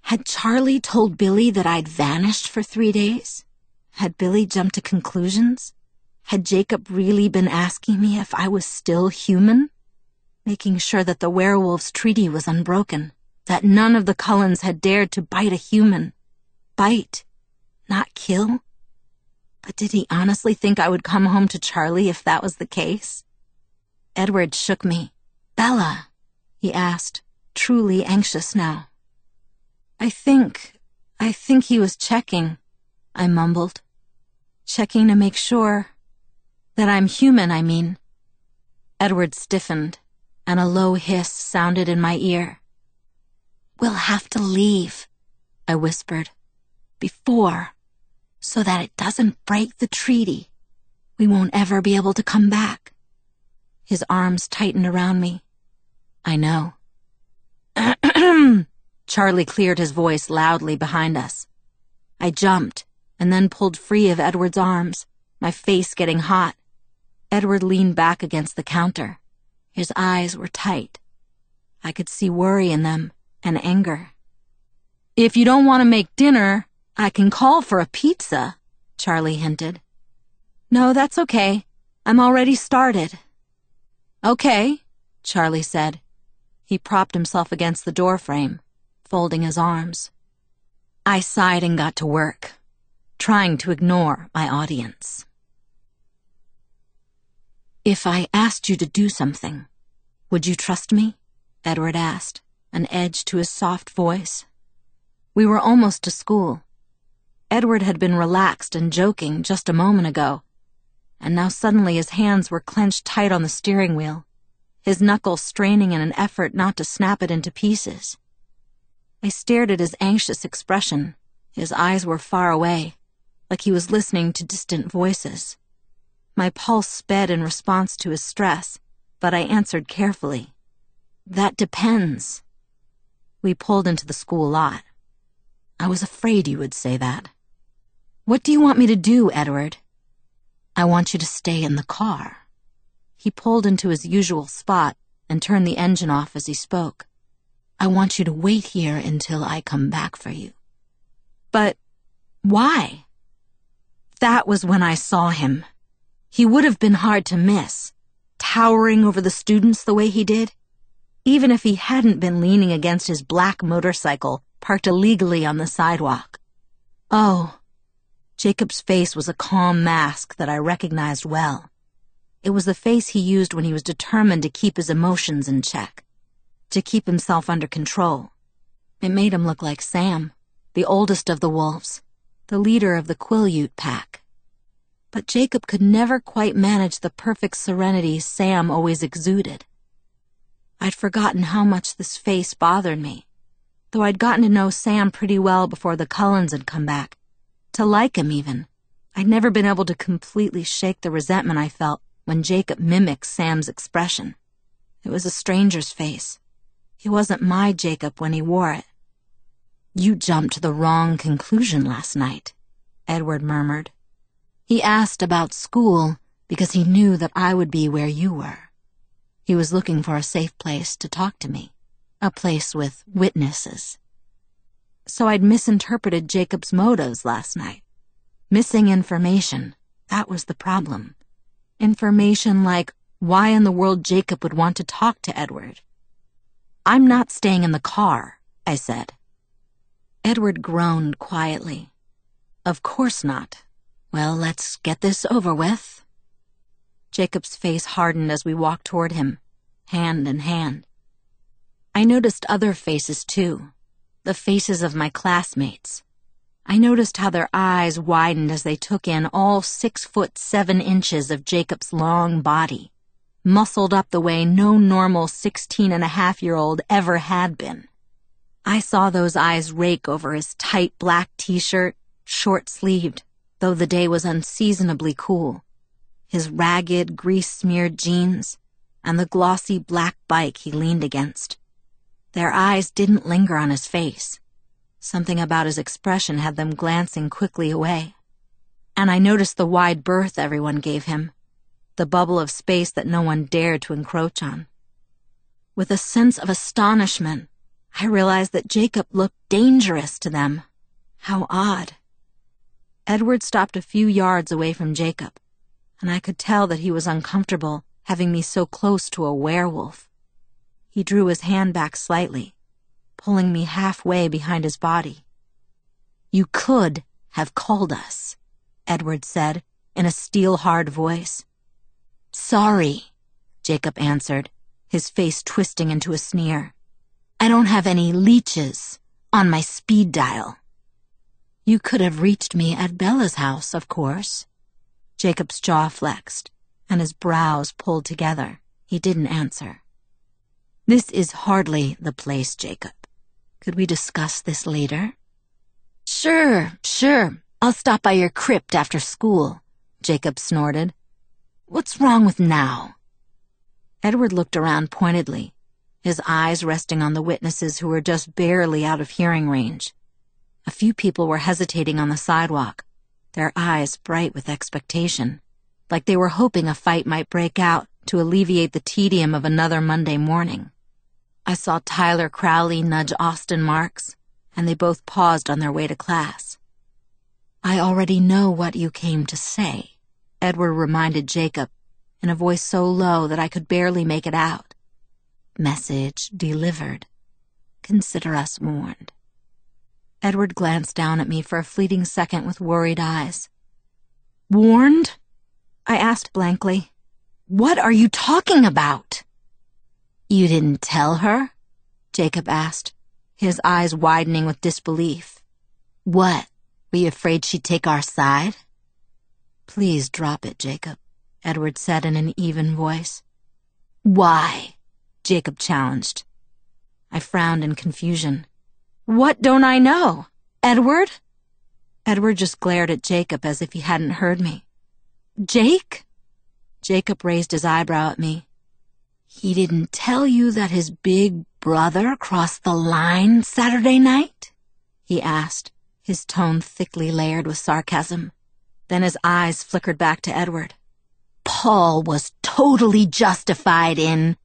Had Charlie told Billy that I'd vanished for three days? Had Billy jumped to conclusions? Had Jacob really been asking me if I was still human? Making sure that the werewolves' treaty was unbroken, that none of the Cullens had dared to bite a human. Bite, not kill? But did he honestly think I would come home to Charlie if that was the case? Edward shook me. Bella, he asked, truly anxious now. I think, I think he was checking, I mumbled. Checking to make sure that I'm human, I mean. Edward stiffened, and a low hiss sounded in my ear. We'll have to leave, I whispered, before, so that it doesn't break the treaty. We won't ever be able to come back. His arms tightened around me. I know. Charlie cleared his voice loudly behind us. I jumped and then pulled free of Edward's arms, my face getting hot. Edward leaned back against the counter. His eyes were tight. I could see worry in them and anger. If you don't want to make dinner, I can call for a pizza, Charlie hinted. No, that's okay. I'm already started. Okay, Charlie said. He propped himself against the doorframe, folding his arms. I sighed and got to work, trying to ignore my audience. If I asked you to do something, would you trust me? Edward asked, an edge to his soft voice. We were almost to school. Edward had been relaxed and joking just a moment ago, and now suddenly his hands were clenched tight on the steering wheel, his knuckles straining in an effort not to snap it into pieces. I stared at his anxious expression. His eyes were far away, like he was listening to distant voices. My pulse sped in response to his stress, but I answered carefully. That depends. We pulled into the school lot. I was afraid you would say that. What do you want me to do, Edward? I want you to stay in the car. He pulled into his usual spot and turned the engine off as he spoke. I want you to wait here until I come back for you. But why? That was when I saw him. He would have been hard to miss, towering over the students the way he did, even if he hadn't been leaning against his black motorcycle parked illegally on the sidewalk. Oh, Jacob's face was a calm mask that I recognized well. It was the face he used when he was determined to keep his emotions in check, to keep himself under control. It made him look like Sam, the oldest of the wolves, the leader of the Quileute pack. But Jacob could never quite manage the perfect serenity Sam always exuded. I'd forgotten how much this face bothered me, though I'd gotten to know Sam pretty well before the Cullens had come back to like him even. I'd never been able to completely shake the resentment I felt when Jacob mimicked Sam's expression. It was a stranger's face. He wasn't my Jacob when he wore it. You jumped to the wrong conclusion last night, Edward murmured. He asked about school because he knew that I would be where you were. He was looking for a safe place to talk to me, a place with witnesses so I'd misinterpreted Jacob's motives last night. Missing information, that was the problem. Information like why in the world Jacob would want to talk to Edward. I'm not staying in the car, I said. Edward groaned quietly. Of course not. Well, let's get this over with. Jacob's face hardened as we walked toward him, hand in hand. I noticed other faces too the faces of my classmates. I noticed how their eyes widened as they took in all six foot seven inches of Jacob's long body, muscled up the way no normal sixteen and a half year old ever had been. I saw those eyes rake over his tight black t-shirt, short sleeved, though the day was unseasonably cool, his ragged, grease-smeared jeans, and the glossy black bike he leaned against. Their eyes didn't linger on his face. Something about his expression had them glancing quickly away. And I noticed the wide berth everyone gave him, the bubble of space that no one dared to encroach on. With a sense of astonishment, I realized that Jacob looked dangerous to them. How odd. Edward stopped a few yards away from Jacob, and I could tell that he was uncomfortable having me so close to a werewolf. He drew his hand back slightly, pulling me halfway behind his body. You could have called us, Edward said in a steel-hard voice. Sorry, Jacob answered, his face twisting into a sneer. I don't have any leeches on my speed dial. You could have reached me at Bella's house, of course. Jacob's jaw flexed, and his brows pulled together. He didn't answer. This is hardly the place, Jacob. Could we discuss this later? Sure, sure. I'll stop by your crypt after school, Jacob snorted. What's wrong with now? Edward looked around pointedly his eyes resting on the witnesses who were just barely out of hearing range. A few people were hesitating on the sidewalk, their eyes bright with expectation, like they were hoping a fight might break out to alleviate the tedium of another Monday morning. I saw Tyler Crowley nudge Austin Marks, and they both paused on their way to class. I already know what you came to say, Edward reminded Jacob in a voice so low that I could barely make it out. Message delivered. Consider us warned. Edward glanced down at me for a fleeting second with worried eyes. Warned? I asked blankly. What are you talking about? You didn't tell her? Jacob asked, his eyes widening with disbelief. What? Were you afraid she'd take our side? Please drop it, Jacob, Edward said in an even voice. Why? Jacob challenged. I frowned in confusion. What don't I know? Edward? Edward just glared at Jacob as if he hadn't heard me. Jake? Jacob raised his eyebrow at me. He didn't tell you that his big brother crossed the line Saturday night? He asked, his tone thickly layered with sarcasm. Then his eyes flickered back to Edward. Paul was totally justified in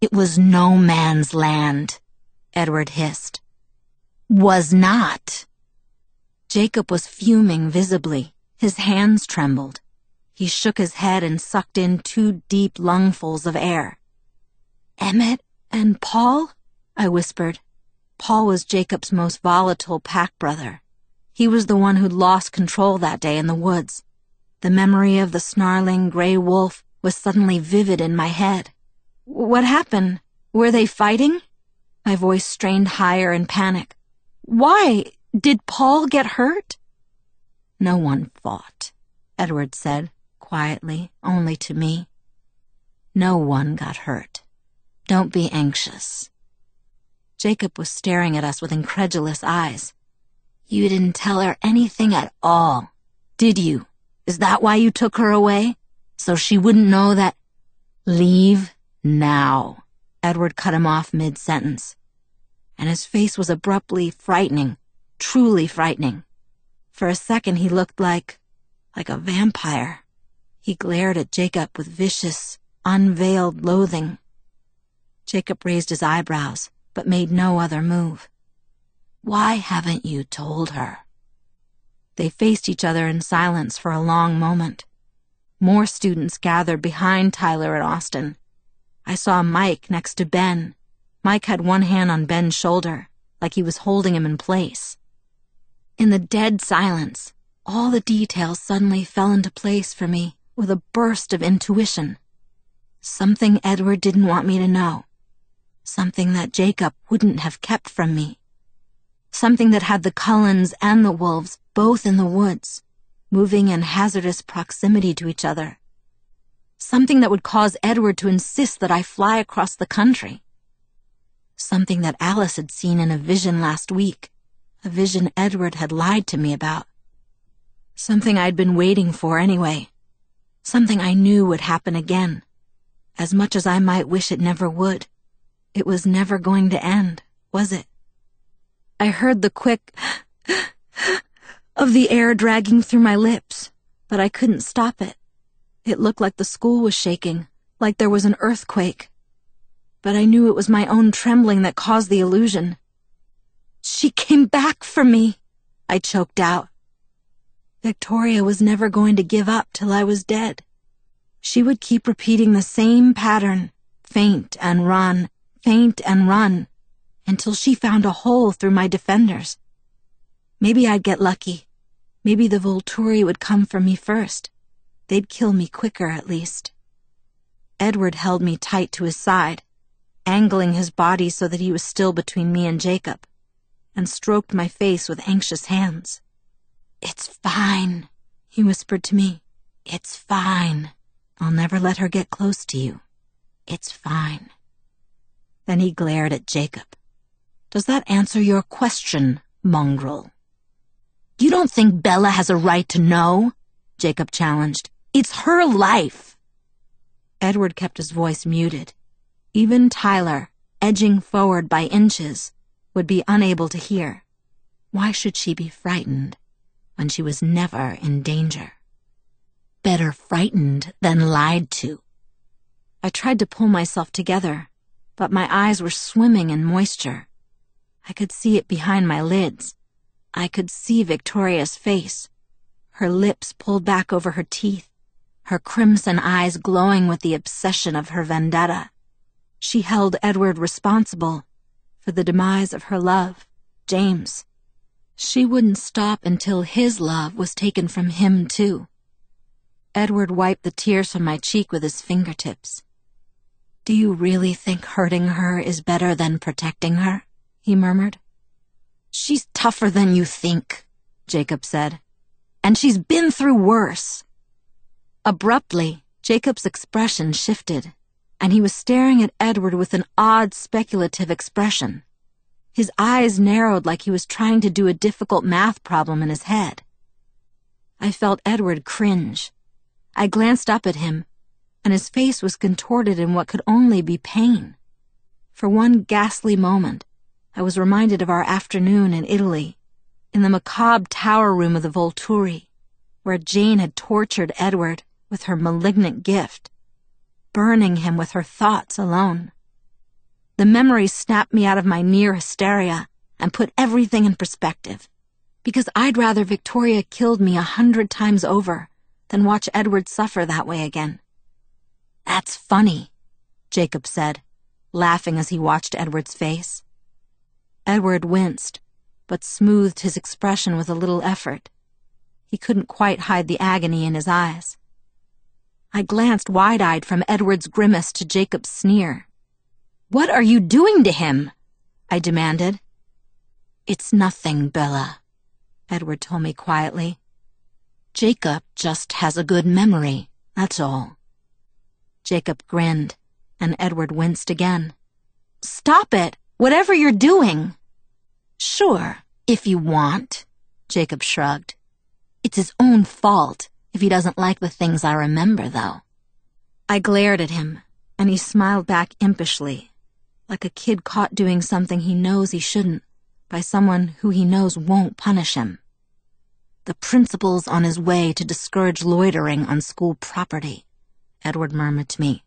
it was no man's land, Edward hissed. Was not. Jacob was fuming visibly. His hands trembled. He shook his head and sucked in two deep lungfuls of air. Emmett and Paul? I whispered. Paul was Jacob's most volatile pack brother. He was the one who'd lost control that day in the woods. The memory of the snarling gray wolf was suddenly vivid in my head. What happened? Were they fighting? My voice strained higher in panic. Why? Did Paul get hurt? No one fought, Edward said, quietly, only to me. No one got hurt. Don't be anxious. Jacob was staring at us with incredulous eyes. You didn't tell her anything at all, did you? Is that why you took her away? So she wouldn't know that... Leave now. Edward cut him off mid sentence. And his face was abruptly frightening, truly frightening. For a second, he looked like. like a vampire. He glared at Jacob with vicious, unveiled loathing. Jacob raised his eyebrows, but made no other move. Why haven't you told her? They faced each other in silence for a long moment. More students gathered behind Tyler and Austin. I saw Mike next to Ben. Mike had one hand on Ben's shoulder, like he was holding him in place. In the dead silence, all the details suddenly fell into place for me with a burst of intuition. Something Edward didn't want me to know. Something that Jacob wouldn't have kept from me. Something that had the Cullens and the wolves both in the woods, moving in hazardous proximity to each other something that would cause Edward to insist that I fly across the country. Something that Alice had seen in a vision last week. A vision Edward had lied to me about. Something I'd been waiting for anyway. Something I knew would happen again. As much as I might wish it never would. It was never going to end, was it? I heard the quick of the air dragging through my lips, but I couldn't stop it. It looked like the school was shaking, like there was an earthquake. But I knew it was my own trembling that caused the illusion. She came back for me, I choked out. Victoria was never going to give up till I was dead. She would keep repeating the same pattern, feint and run, feint and run, until she found a hole through my defenders. Maybe I'd get lucky. Maybe the Volturi would come for me first. They'd kill me quicker, at least. Edward held me tight to his side, angling his body so that he was still between me and Jacob, and stroked my face with anxious hands. It's fine, he whispered to me. It's fine. I'll never let her get close to you. It's fine. Then he glared at Jacob. Does that answer your question, mongrel? You don't think Bella has a right to know? Jacob challenged. It's her life. Edward kept his voice muted. Even Tyler, edging forward by inches, would be unable to hear. Why should she be frightened when she was never in danger? Better frightened than lied to. I tried to pull myself together, but my eyes were swimming in moisture. I could see it behind my lids. I could see Victoria's face, her lips pulled back over her teeth, her crimson eyes glowing with the obsession of her vendetta. She held Edward responsible for the demise of her love, James. She wouldn't stop until his love was taken from him, too. Edward wiped the tears from my cheek with his fingertips. Do you really think hurting her is better than protecting her? he murmured. She's tougher than you think, Jacob said. And she's been through worse. Abruptly, Jacob's expression shifted, and he was staring at Edward with an odd speculative expression. His eyes narrowed like he was trying to do a difficult math problem in his head. I felt Edward cringe. I glanced up at him, and his face was contorted in what could only be pain. For one ghastly moment, I was reminded of our afternoon in Italy, in the macabre tower room of the Volturi, where Jane had tortured Edward with her malignant gift, burning him with her thoughts alone. The memory snapped me out of my near hysteria and put everything in perspective, because I'd rather Victoria killed me a hundred times over than watch Edward suffer that way again. That's funny, Jacob said, laughing as he watched Edward's face. Edward winced, but smoothed his expression with a little effort. He couldn't quite hide the agony in his eyes. I glanced wide-eyed from Edward's grimace to Jacob's sneer. What are you doing to him? I demanded. It's nothing, Bella, Edward told me quietly. Jacob just has a good memory, that's all. Jacob grinned, and Edward winced again. Stop it! Whatever you're doing. Sure, if you want, Jacob shrugged. It's his own fault if he doesn't like the things I remember, though. I glared at him, and he smiled back impishly, like a kid caught doing something he knows he shouldn't by someone who he knows won't punish him. The principal's on his way to discourage loitering on school property, Edward murmured to me.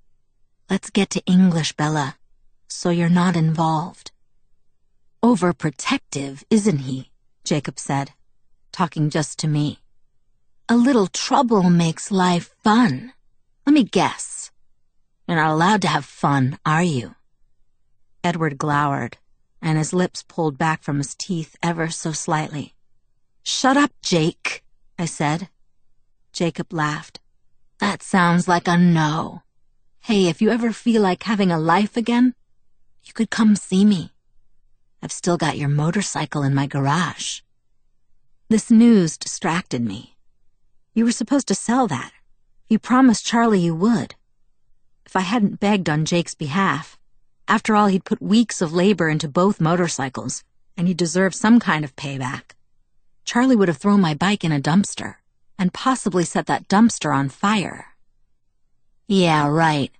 Let's get to English, Bella so you're not involved. Overprotective, isn't he? Jacob said, talking just to me. A little trouble makes life fun. Let me guess. You're not allowed to have fun, are you? Edward glowered, and his lips pulled back from his teeth ever so slightly. Shut up, Jake, I said. Jacob laughed. That sounds like a no. Hey, if you ever feel like having a life again, you could come see me. I've still got your motorcycle in my garage. This news distracted me. You were supposed to sell that. You promised Charlie you would. If I hadn't begged on Jake's behalf, After all, he'd put weeks of labor into both motorcycles, and he deserved some kind of payback. Charlie would have thrown my bike in a dumpster, and possibly set that dumpster on fire. Yeah, right.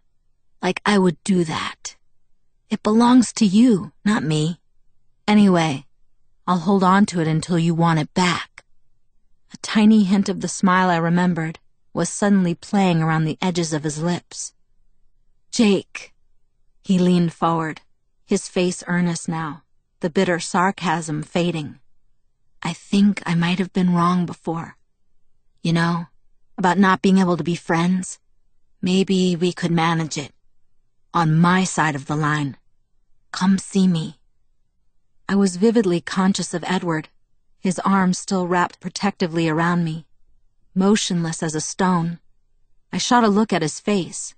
Like I would do that. It belongs to you, not me. Anyway, I'll hold on to it until you want it back. Tiny hint of the smile I remembered was suddenly playing around the edges of his lips. Jake. He leaned forward, his face earnest now, the bitter sarcasm fading. I think I might have been wrong before. You know, about not being able to be friends. Maybe we could manage it. On my side of the line. Come see me. I was vividly conscious of Edward, his arms still wrapped protectively around me, motionless as a stone. I shot a look at his face.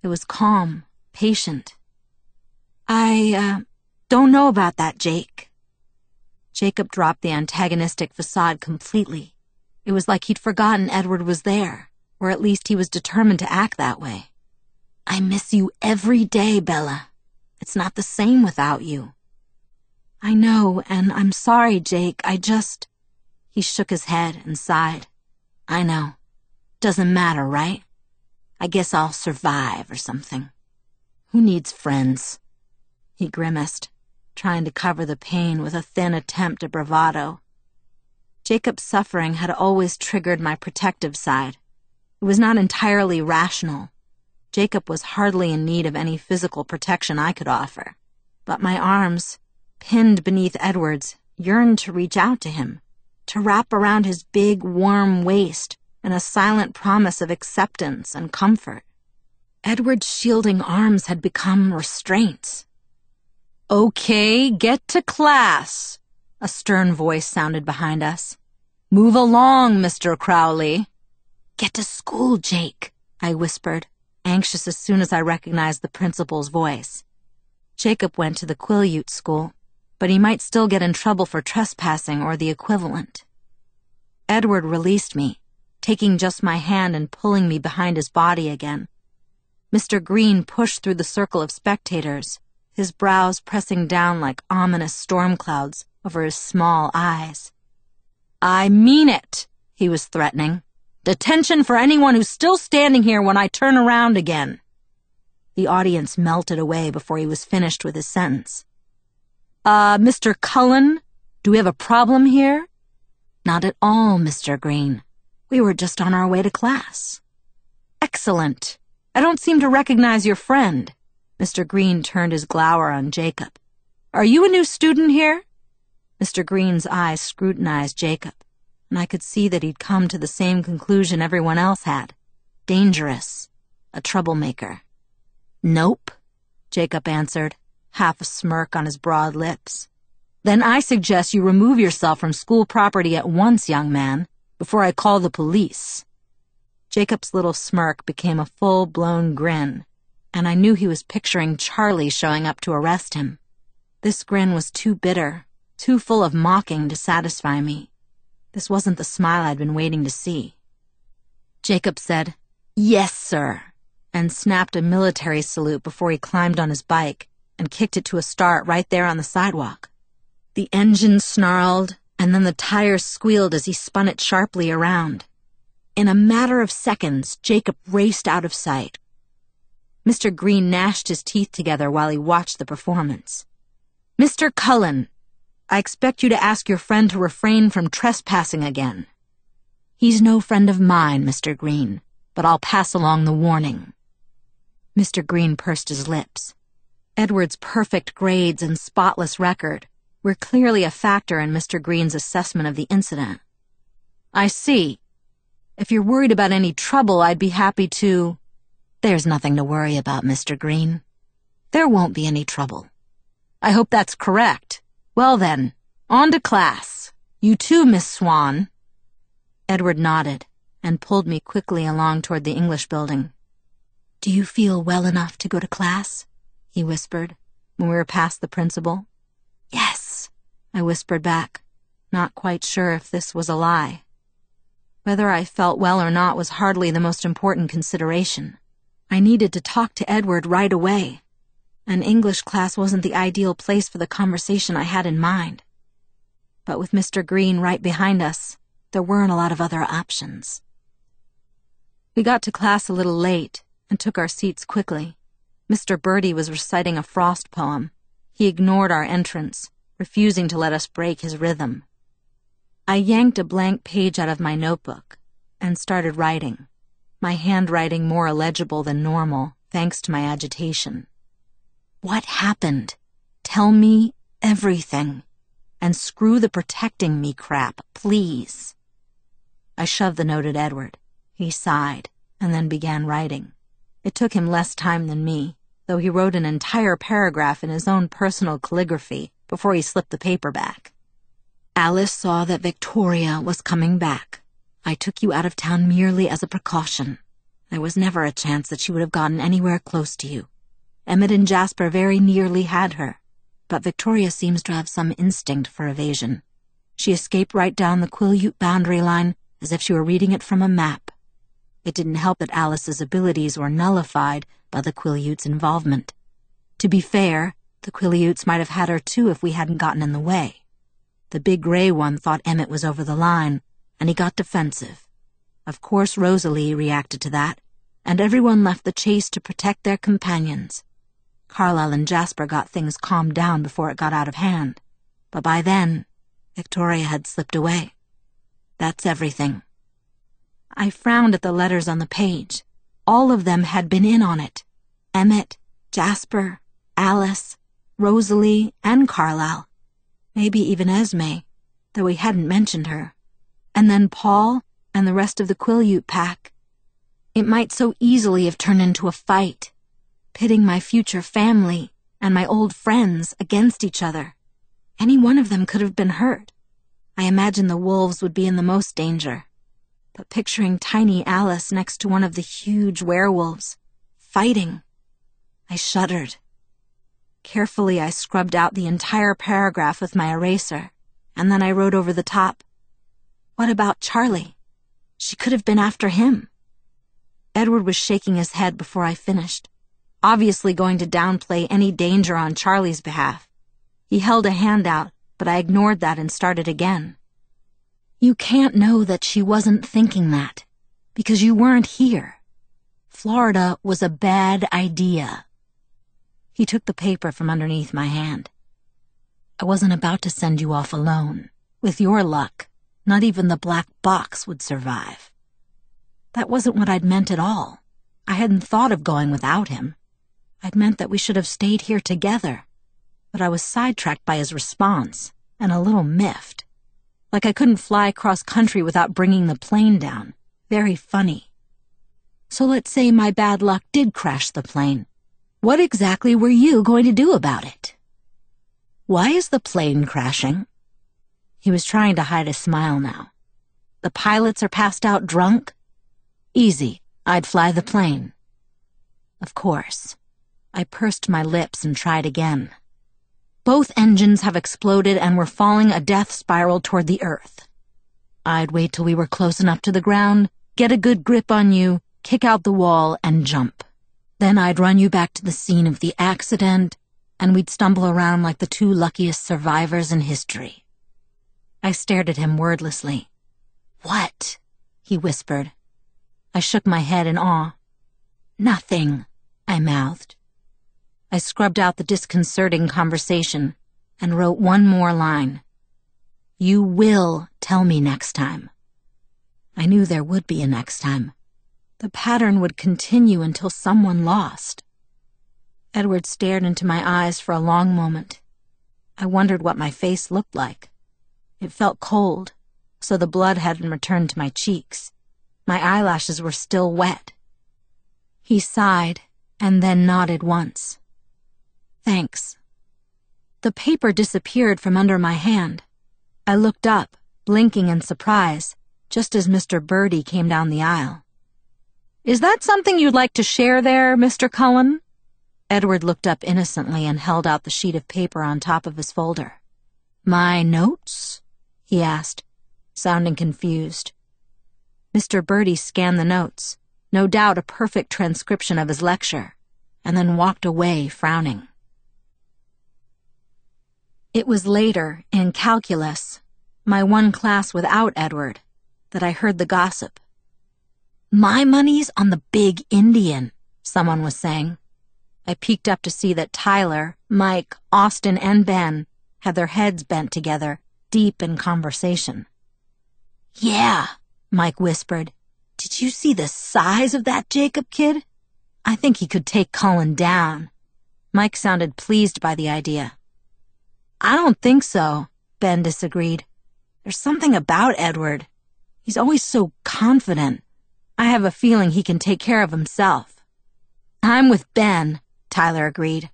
It was calm, patient. I, uh, don't know about that, Jake. Jacob dropped the antagonistic facade completely. It was like he'd forgotten Edward was there, or at least he was determined to act that way. I miss you every day, Bella. It's not the same without you. I know, and I'm sorry, Jake. I just. He shook his head and sighed. I know. Doesn't matter, right? I guess I'll survive or something. Who needs friends? He grimaced, trying to cover the pain with a thin attempt at bravado. Jacob's suffering had always triggered my protective side. It was not entirely rational. Jacob was hardly in need of any physical protection I could offer. But my arms, pinned beneath Edward's, yearned to reach out to him, to wrap around his big, warm waist in a silent promise of acceptance and comfort. Edward's shielding arms had become restraints. Okay, get to class, a stern voice sounded behind us. Move along, Mr. Crowley. Get to school, Jake, I whispered, anxious as soon as I recognized the principal's voice. Jacob went to the Quileute school, but he might still get in trouble for trespassing or the equivalent. Edward released me, taking just my hand and pulling me behind his body again. Mr. Green pushed through the circle of spectators, his brows pressing down like ominous storm clouds over his small eyes. I mean it, he was threatening. Detention for anyone who's still standing here when I turn around again. The audience melted away before he was finished with his sentence. Uh, Mr. Cullen, do we have a problem here? Not at all, Mr. Green. We were just on our way to class. Excellent. I don't seem to recognize your friend. Mr. Green turned his glower on Jacob. Are you a new student here? Mr. Green's eyes scrutinized Jacob and I could see that he'd come to the same conclusion everyone else had. Dangerous. A troublemaker. Nope, Jacob answered, half a smirk on his broad lips. Then I suggest you remove yourself from school property at once, young man, before I call the police. Jacob's little smirk became a full-blown grin, and I knew he was picturing Charlie showing up to arrest him. This grin was too bitter, too full of mocking to satisfy me. This wasn't the smile I'd been waiting to see. Jacob said, Yes, sir, and snapped a military salute before he climbed on his bike and kicked it to a start right there on the sidewalk. The engine snarled, and then the tires squealed as he spun it sharply around. In a matter of seconds, Jacob raced out of sight. Mr. Green gnashed his teeth together while he watched the performance. Mr. Cullen, I expect you to ask your friend to refrain from trespassing again. He's no friend of mine, Mr. Green, but I'll pass along the warning. Mr. Green pursed his lips. Edward's perfect grades and spotless record were clearly a factor in Mr. Green's assessment of the incident. I see. If you're worried about any trouble, I'd be happy to. There's nothing to worry about, Mr. Green. There won't be any trouble. I hope that's correct. Well then, on to class. You too, Miss Swan. Edward nodded and pulled me quickly along toward the English building. Do you feel well enough to go to class? He whispered when we were past the principal. Yes, I whispered back, not quite sure if this was a lie. Whether I felt well or not was hardly the most important consideration. I needed to talk to Edward right away. An English class wasn't the ideal place for the conversation I had in mind. But with Mr. Green right behind us, there weren't a lot of other options. We got to class a little late and took our seats quickly. Mr. Berty was reciting a Frost poem. He ignored our entrance, refusing to let us break his rhythm. I yanked a blank page out of my notebook and started writing, my handwriting more illegible than normal thanks to my agitation. What happened? Tell me everything. And screw the protecting me crap, please. I shoved the note at Edward. He sighed and then began writing. It took him less time than me though he wrote an entire paragraph in his own personal calligraphy before he slipped the paper back. Alice saw that Victoria was coming back. I took you out of town merely as a precaution. There was never a chance that she would have gotten anywhere close to you. Emmett and Jasper very nearly had her, but Victoria seems to have some instinct for evasion. She escaped right down the Quileute boundary line as if she were reading it from a map. It didn't help that Alice's abilities were nullified by the Quileute's involvement. To be fair, the Quileutes might have had her too if we hadn't gotten in the way. The big gray one thought Emmett was over the line, and he got defensive. Of course Rosalie reacted to that, and everyone left the chase to protect their companions. Carlisle and Jasper got things calmed down before it got out of hand. But by then, Victoria had slipped away. That's everything. I frowned at the letters on the page. All of them had been in on it. Emmett, Jasper, Alice, Rosalie, and Carlisle. Maybe even Esme, though he hadn't mentioned her. And then Paul and the rest of the Quileute pack. It might so easily have turned into a fight, pitting my future family and my old friends against each other. Any one of them could have been hurt. I imagine the wolves would be in the most danger but picturing tiny Alice next to one of the huge werewolves, fighting, I shuddered. Carefully, I scrubbed out the entire paragraph with my eraser, and then I wrote over the top. What about Charlie? She could have been after him. Edward was shaking his head before I finished, obviously going to downplay any danger on Charlie's behalf. He held a hand out, but I ignored that and started again. You can't know that she wasn't thinking that, because you weren't here. Florida was a bad idea. He took the paper from underneath my hand. I wasn't about to send you off alone. With your luck, not even the black box would survive. That wasn't what I'd meant at all. I hadn't thought of going without him. I'd meant that we should have stayed here together. But I was sidetracked by his response and a little miffed like I couldn't fly cross country without bringing the plane down. Very funny. So let's say my bad luck did crash the plane. What exactly were you going to do about it? Why is the plane crashing? He was trying to hide a smile now. The pilots are passed out drunk? Easy. I'd fly the plane. Of course. I pursed my lips and tried again. Both engines have exploded and we're falling a death spiral toward the earth. I'd wait till we were close enough to the ground, get a good grip on you, kick out the wall, and jump. Then I'd run you back to the scene of the accident, and we'd stumble around like the two luckiest survivors in history. I stared at him wordlessly. What? he whispered. I shook my head in awe. Nothing, I mouthed. I scrubbed out the disconcerting conversation and wrote one more line. You will tell me next time. I knew there would be a next time. The pattern would continue until someone lost. Edward stared into my eyes for a long moment. I wondered what my face looked like. It felt cold, so the blood hadn't returned to my cheeks. My eyelashes were still wet. He sighed and then nodded once. Thanks. The paper disappeared from under my hand. I looked up, blinking in surprise, just as Mr. Berty came down the aisle. Is that something you'd like to share there, Mr. Cullen? Edward looked up innocently and held out the sheet of paper on top of his folder. My notes? he asked, sounding confused. Mr. Berty scanned the notes, no doubt a perfect transcription of his lecture, and then walked away, frowning. It was later, in calculus, my one class without Edward, that I heard the gossip. My money's on the big Indian, someone was saying. I peeked up to see that Tyler, Mike, Austin, and Ben had their heads bent together, deep in conversation. Yeah, Mike whispered. Did you see the size of that Jacob kid? I think he could take Cullen down. Mike sounded pleased by the idea. I don't think so, Ben disagreed. There's something about Edward. He's always so confident. I have a feeling he can take care of himself. I'm with Ben, Tyler agreed.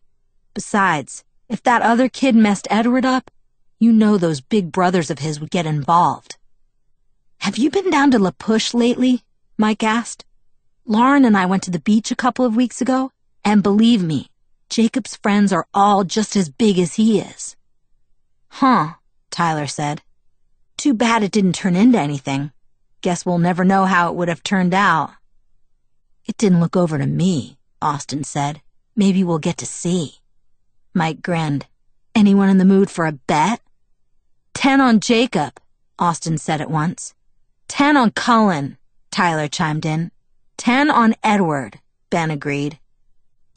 Besides, if that other kid messed Edward up, you know those big brothers of his would get involved. Have you been down to La Push lately? Mike asked. Lauren and I went to the beach a couple of weeks ago, and believe me, Jacob's friends are all just as big as he is. Huh, Tyler said. Too bad it didn't turn into anything. Guess we'll never know how it would have turned out. It didn't look over to me, Austin said. Maybe we'll get to see. Mike grinned. Anyone in the mood for a bet? Ten on Jacob, Austin said at once. Ten on Cullen, Tyler chimed in. Ten on Edward, Ben agreed.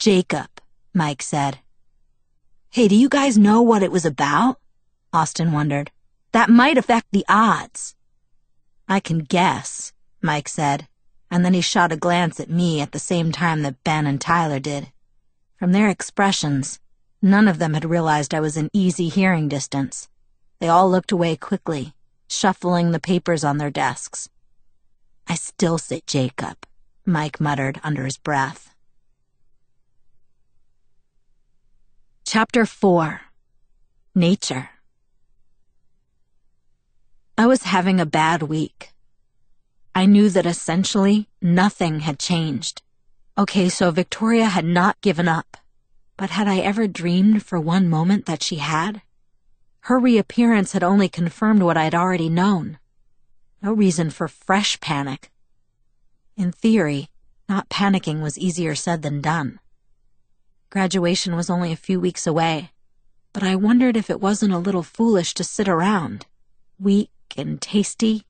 Jacob, Mike said. Hey, do you guys know what it was about? Austin wondered. That might affect the odds. I can guess, Mike said, and then he shot a glance at me at the same time that Ben and Tyler did. From their expressions, none of them had realized I was in easy hearing distance. They all looked away quickly, shuffling the papers on their desks. I still sit Jacob, Mike muttered under his breath. Chapter 4 Nature I was having a bad week. I knew that essentially nothing had changed. Okay, so Victoria had not given up. But had I ever dreamed for one moment that she had? Her reappearance had only confirmed what I'd already known. No reason for fresh panic. In theory, not panicking was easier said than done. Graduation was only a few weeks away, but I wondered if it wasn't a little foolish to sit around, weak and tasty,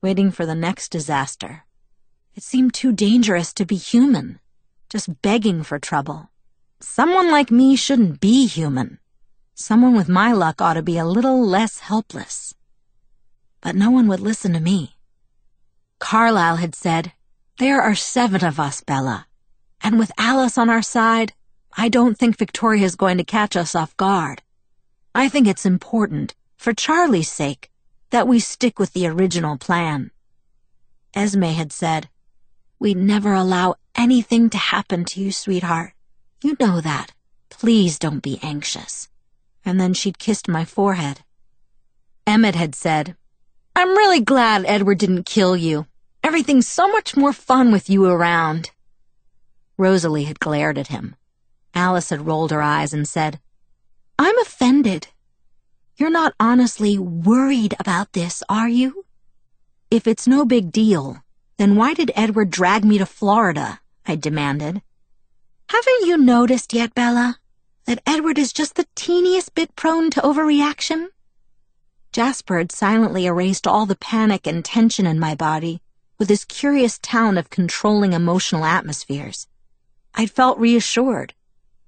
waiting for the next disaster. It seemed too dangerous to be human, just begging for trouble. Someone like me shouldn't be human. Someone with my luck ought to be a little less helpless. But no one would listen to me. Carlisle had said, There are seven of us, Bella. And with Alice on our side, I don't think Victoria's going to catch us off guard. I think it's important, for Charlie's sake, that we stick with the original plan. Esme had said, We'd never allow anything to happen to you, sweetheart. You know that. Please don't be anxious. And then she'd kissed my forehead. Emmett had said, I'm really glad Edward didn't kill you. Everything's so much more fun with you around. Rosalie had glared at him. Alice had rolled her eyes and said, I'm offended. You're not honestly worried about this, are you? If it's no big deal, then why did Edward drag me to Florida? I demanded. Haven't you noticed yet, Bella, that Edward is just the teeniest bit prone to overreaction? Jasper had silently erased all the panic and tension in my body with his curious talent of controlling emotional atmospheres. I'd felt reassured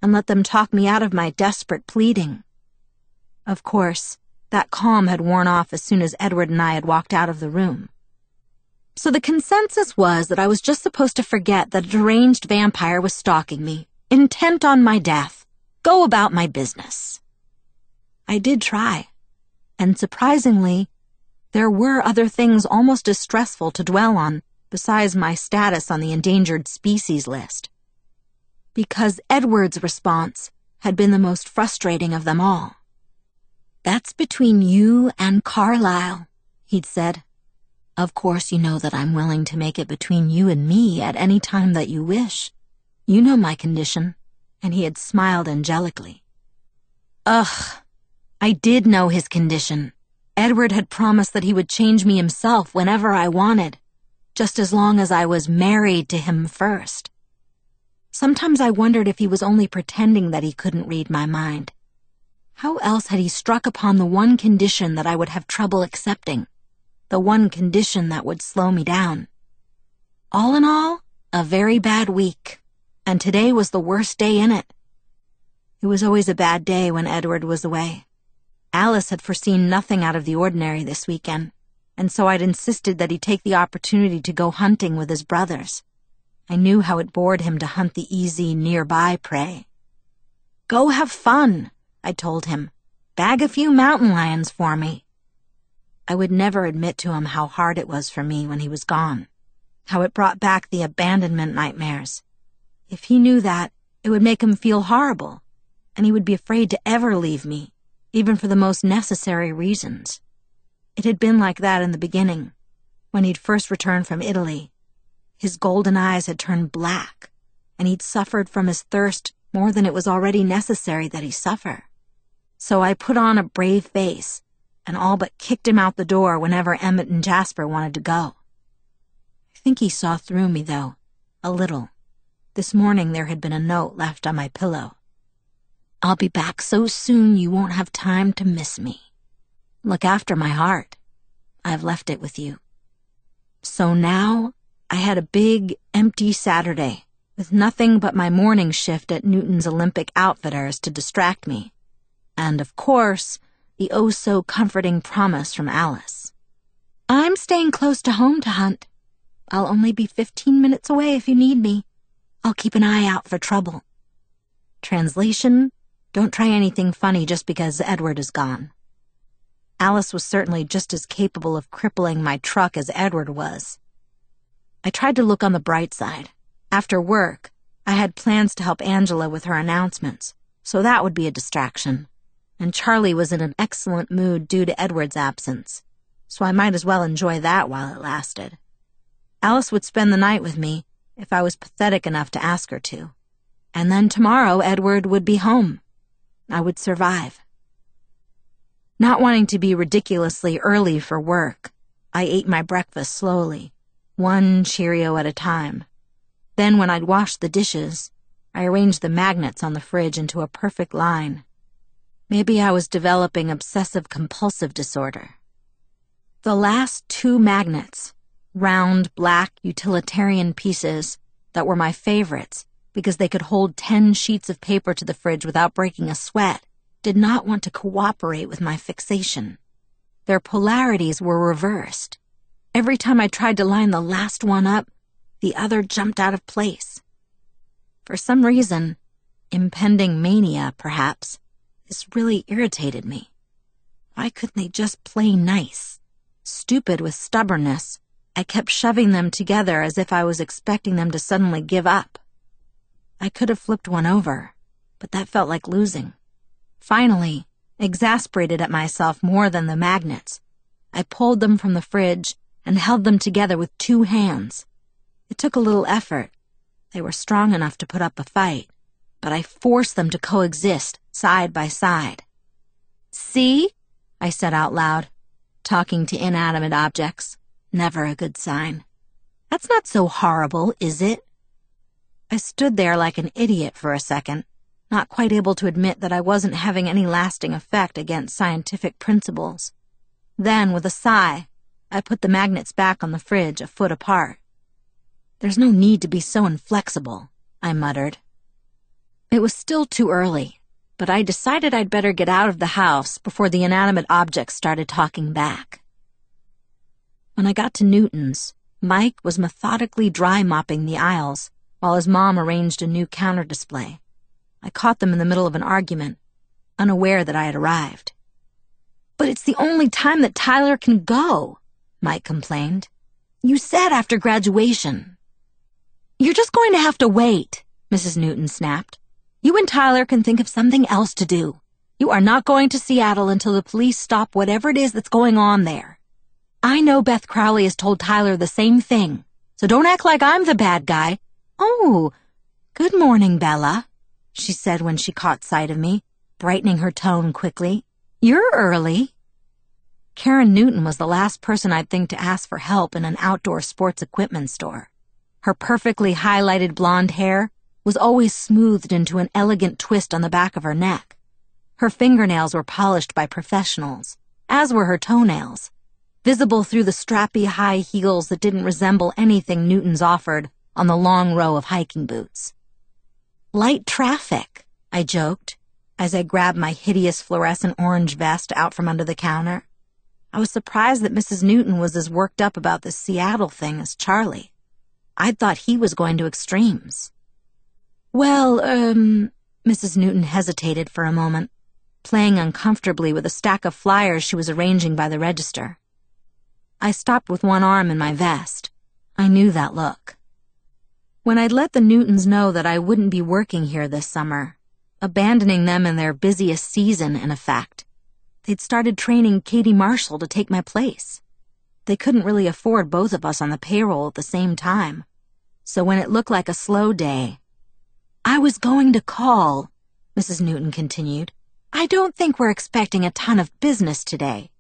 and let them talk me out of my desperate pleading. Of course, that calm had worn off as soon as Edward and I had walked out of the room. So the consensus was that I was just supposed to forget that a deranged vampire was stalking me, intent on my death, go about my business. I did try, and surprisingly, there were other things almost as stressful to dwell on besides my status on the endangered species list. Because Edward's response had been the most frustrating of them all. That's between you and Carlisle, he'd said. Of course, you know that I'm willing to make it between you and me at any time that you wish. You know my condition. And he had smiled angelically. Ugh. I did know his condition. Edward had promised that he would change me himself whenever I wanted, just as long as I was married to him first. Sometimes I wondered if he was only pretending that he couldn't read my mind. How else had he struck upon the one condition that I would have trouble accepting? The one condition that would slow me down. All in all, a very bad week, and today was the worst day in it. It was always a bad day when Edward was away. Alice had foreseen nothing out of the ordinary this weekend, and so I'd insisted that he take the opportunity to go hunting with his brothers. I knew how it bored him to hunt the easy, nearby prey. Go have fun, I told him. Bag a few mountain lions for me. I would never admit to him how hard it was for me when he was gone, how it brought back the abandonment nightmares. If he knew that, it would make him feel horrible, and he would be afraid to ever leave me, even for the most necessary reasons. It had been like that in the beginning, when he'd first returned from Italy. His golden eyes had turned black, and he'd suffered from his thirst more than it was already necessary that he suffer. So I put on a brave face and all but kicked him out the door whenever Emmett and Jasper wanted to go. I think he saw through me, though, a little. This morning there had been a note left on my pillow. I'll be back so soon you won't have time to miss me. Look after my heart. I've left it with you. So now I had a big, empty Saturday with nothing but my morning shift at Newton's Olympic Outfitters to distract me. And of course, the oh so comforting promise from Alice. I'm staying close to home to hunt. I'll only be 15 minutes away if you need me. I'll keep an eye out for trouble. Translation, don't try anything funny just because Edward is gone. Alice was certainly just as capable of crippling my truck as Edward was. I tried to look on the bright side. After work, I had plans to help Angela with her announcements, so that would be a distraction and Charlie was in an excellent mood due to Edward's absence, so I might as well enjoy that while it lasted. Alice would spend the night with me if I was pathetic enough to ask her to, and then tomorrow Edward would be home. I would survive. Not wanting to be ridiculously early for work, I ate my breakfast slowly, one Cheerio at a time. Then, when I'd washed the dishes, I arranged the magnets on the fridge into a perfect line. Maybe I was developing obsessive compulsive disorder. The last two magnets, round, black, utilitarian pieces that were my favorites because they could hold 10 sheets of paper to the fridge without breaking a sweat, did not want to cooperate with my fixation. Their polarities were reversed. Every time I tried to line the last one up, the other jumped out of place. For some reason, impending mania, perhaps, this really irritated me. Why couldn't they just play nice? Stupid with stubbornness, I kept shoving them together as if I was expecting them to suddenly give up. I could have flipped one over, but that felt like losing. Finally, exasperated at myself more than the magnets, I pulled them from the fridge and held them together with two hands. It took a little effort. They were strong enough to put up a fight, but I forced them to coexist side by side. See? I said out loud, talking to inanimate objects. Never a good sign. That's not so horrible, is it? I stood there like an idiot for a second, not quite able to admit that I wasn't having any lasting effect against scientific principles. Then, with a sigh, I put the magnets back on the fridge a foot apart. There's no need to be so inflexible, I muttered. It was still too early but I decided I'd better get out of the house before the inanimate objects started talking back. When I got to Newton's, Mike was methodically dry mopping the aisles while his mom arranged a new counter display. I caught them in the middle of an argument, unaware that I had arrived. But it's the only time that Tyler can go, Mike complained. You said after graduation. You're just going to have to wait, Mrs. Newton snapped. You and Tyler can think of something else to do. You are not going to Seattle until the police stop whatever it is that's going on there. I know Beth Crowley has told Tyler the same thing, so don't act like I'm the bad guy. Oh, good morning, Bella, she said when she caught sight of me, brightening her tone quickly. You're early. Karen Newton was the last person I'd think to ask for help in an outdoor sports equipment store. Her perfectly highlighted blonde hair was always smoothed into an elegant twist on the back of her neck. Her fingernails were polished by professionals, as were her toenails, visible through the strappy high heels that didn't resemble anything Newton's offered on the long row of hiking boots. Light traffic, I joked, as I grabbed my hideous fluorescent orange vest out from under the counter. I was surprised that Mrs. Newton was as worked up about this Seattle thing as Charlie. I'd thought he was going to extremes. Well, um, Mrs. Newton hesitated for a moment playing uncomfortably with a stack of flyers she was arranging by the register. I stopped with one arm in my vest. I knew that look. When I'd let the Newtons know that I wouldn't be working here this summer, abandoning them in their busiest season, in effect, they'd started training Katie Marshall to take my place. They couldn't really afford both of us on the payroll at the same time. So when it looked like a slow day, I was going to call, Mrs. Newton continued. I don't think we're expecting a ton of business today.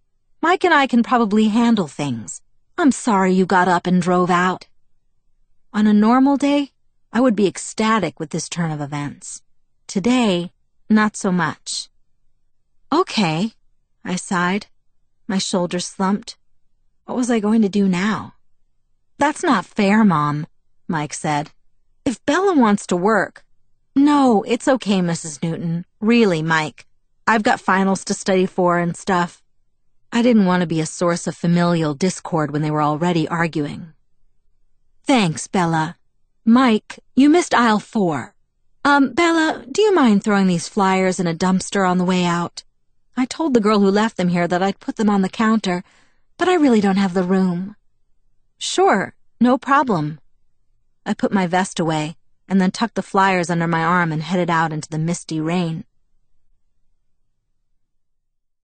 Mike and I can probably handle things. I'm sorry you got up and drove out. On a normal day, I would be ecstatic with this turn of events. Today, not so much. Okay, I sighed. My shoulders slumped. What was I going to do now? That's not fair, Mom, Mike said. If Bella wants to work. No, it's okay, Mrs. Newton. Really, Mike. I've got finals to study for and stuff. I didn't want to be a source of familial discord when they were already arguing. Thanks, Bella. Mike, you missed aisle four. Um, Bella, do you mind throwing these flyers in a dumpster on the way out? I told the girl who left them here that I'd put them on the counter, but I really don't have the room. Sure, no problem. I put my vest away and then tucked the flyers under my arm and headed out into the misty rain.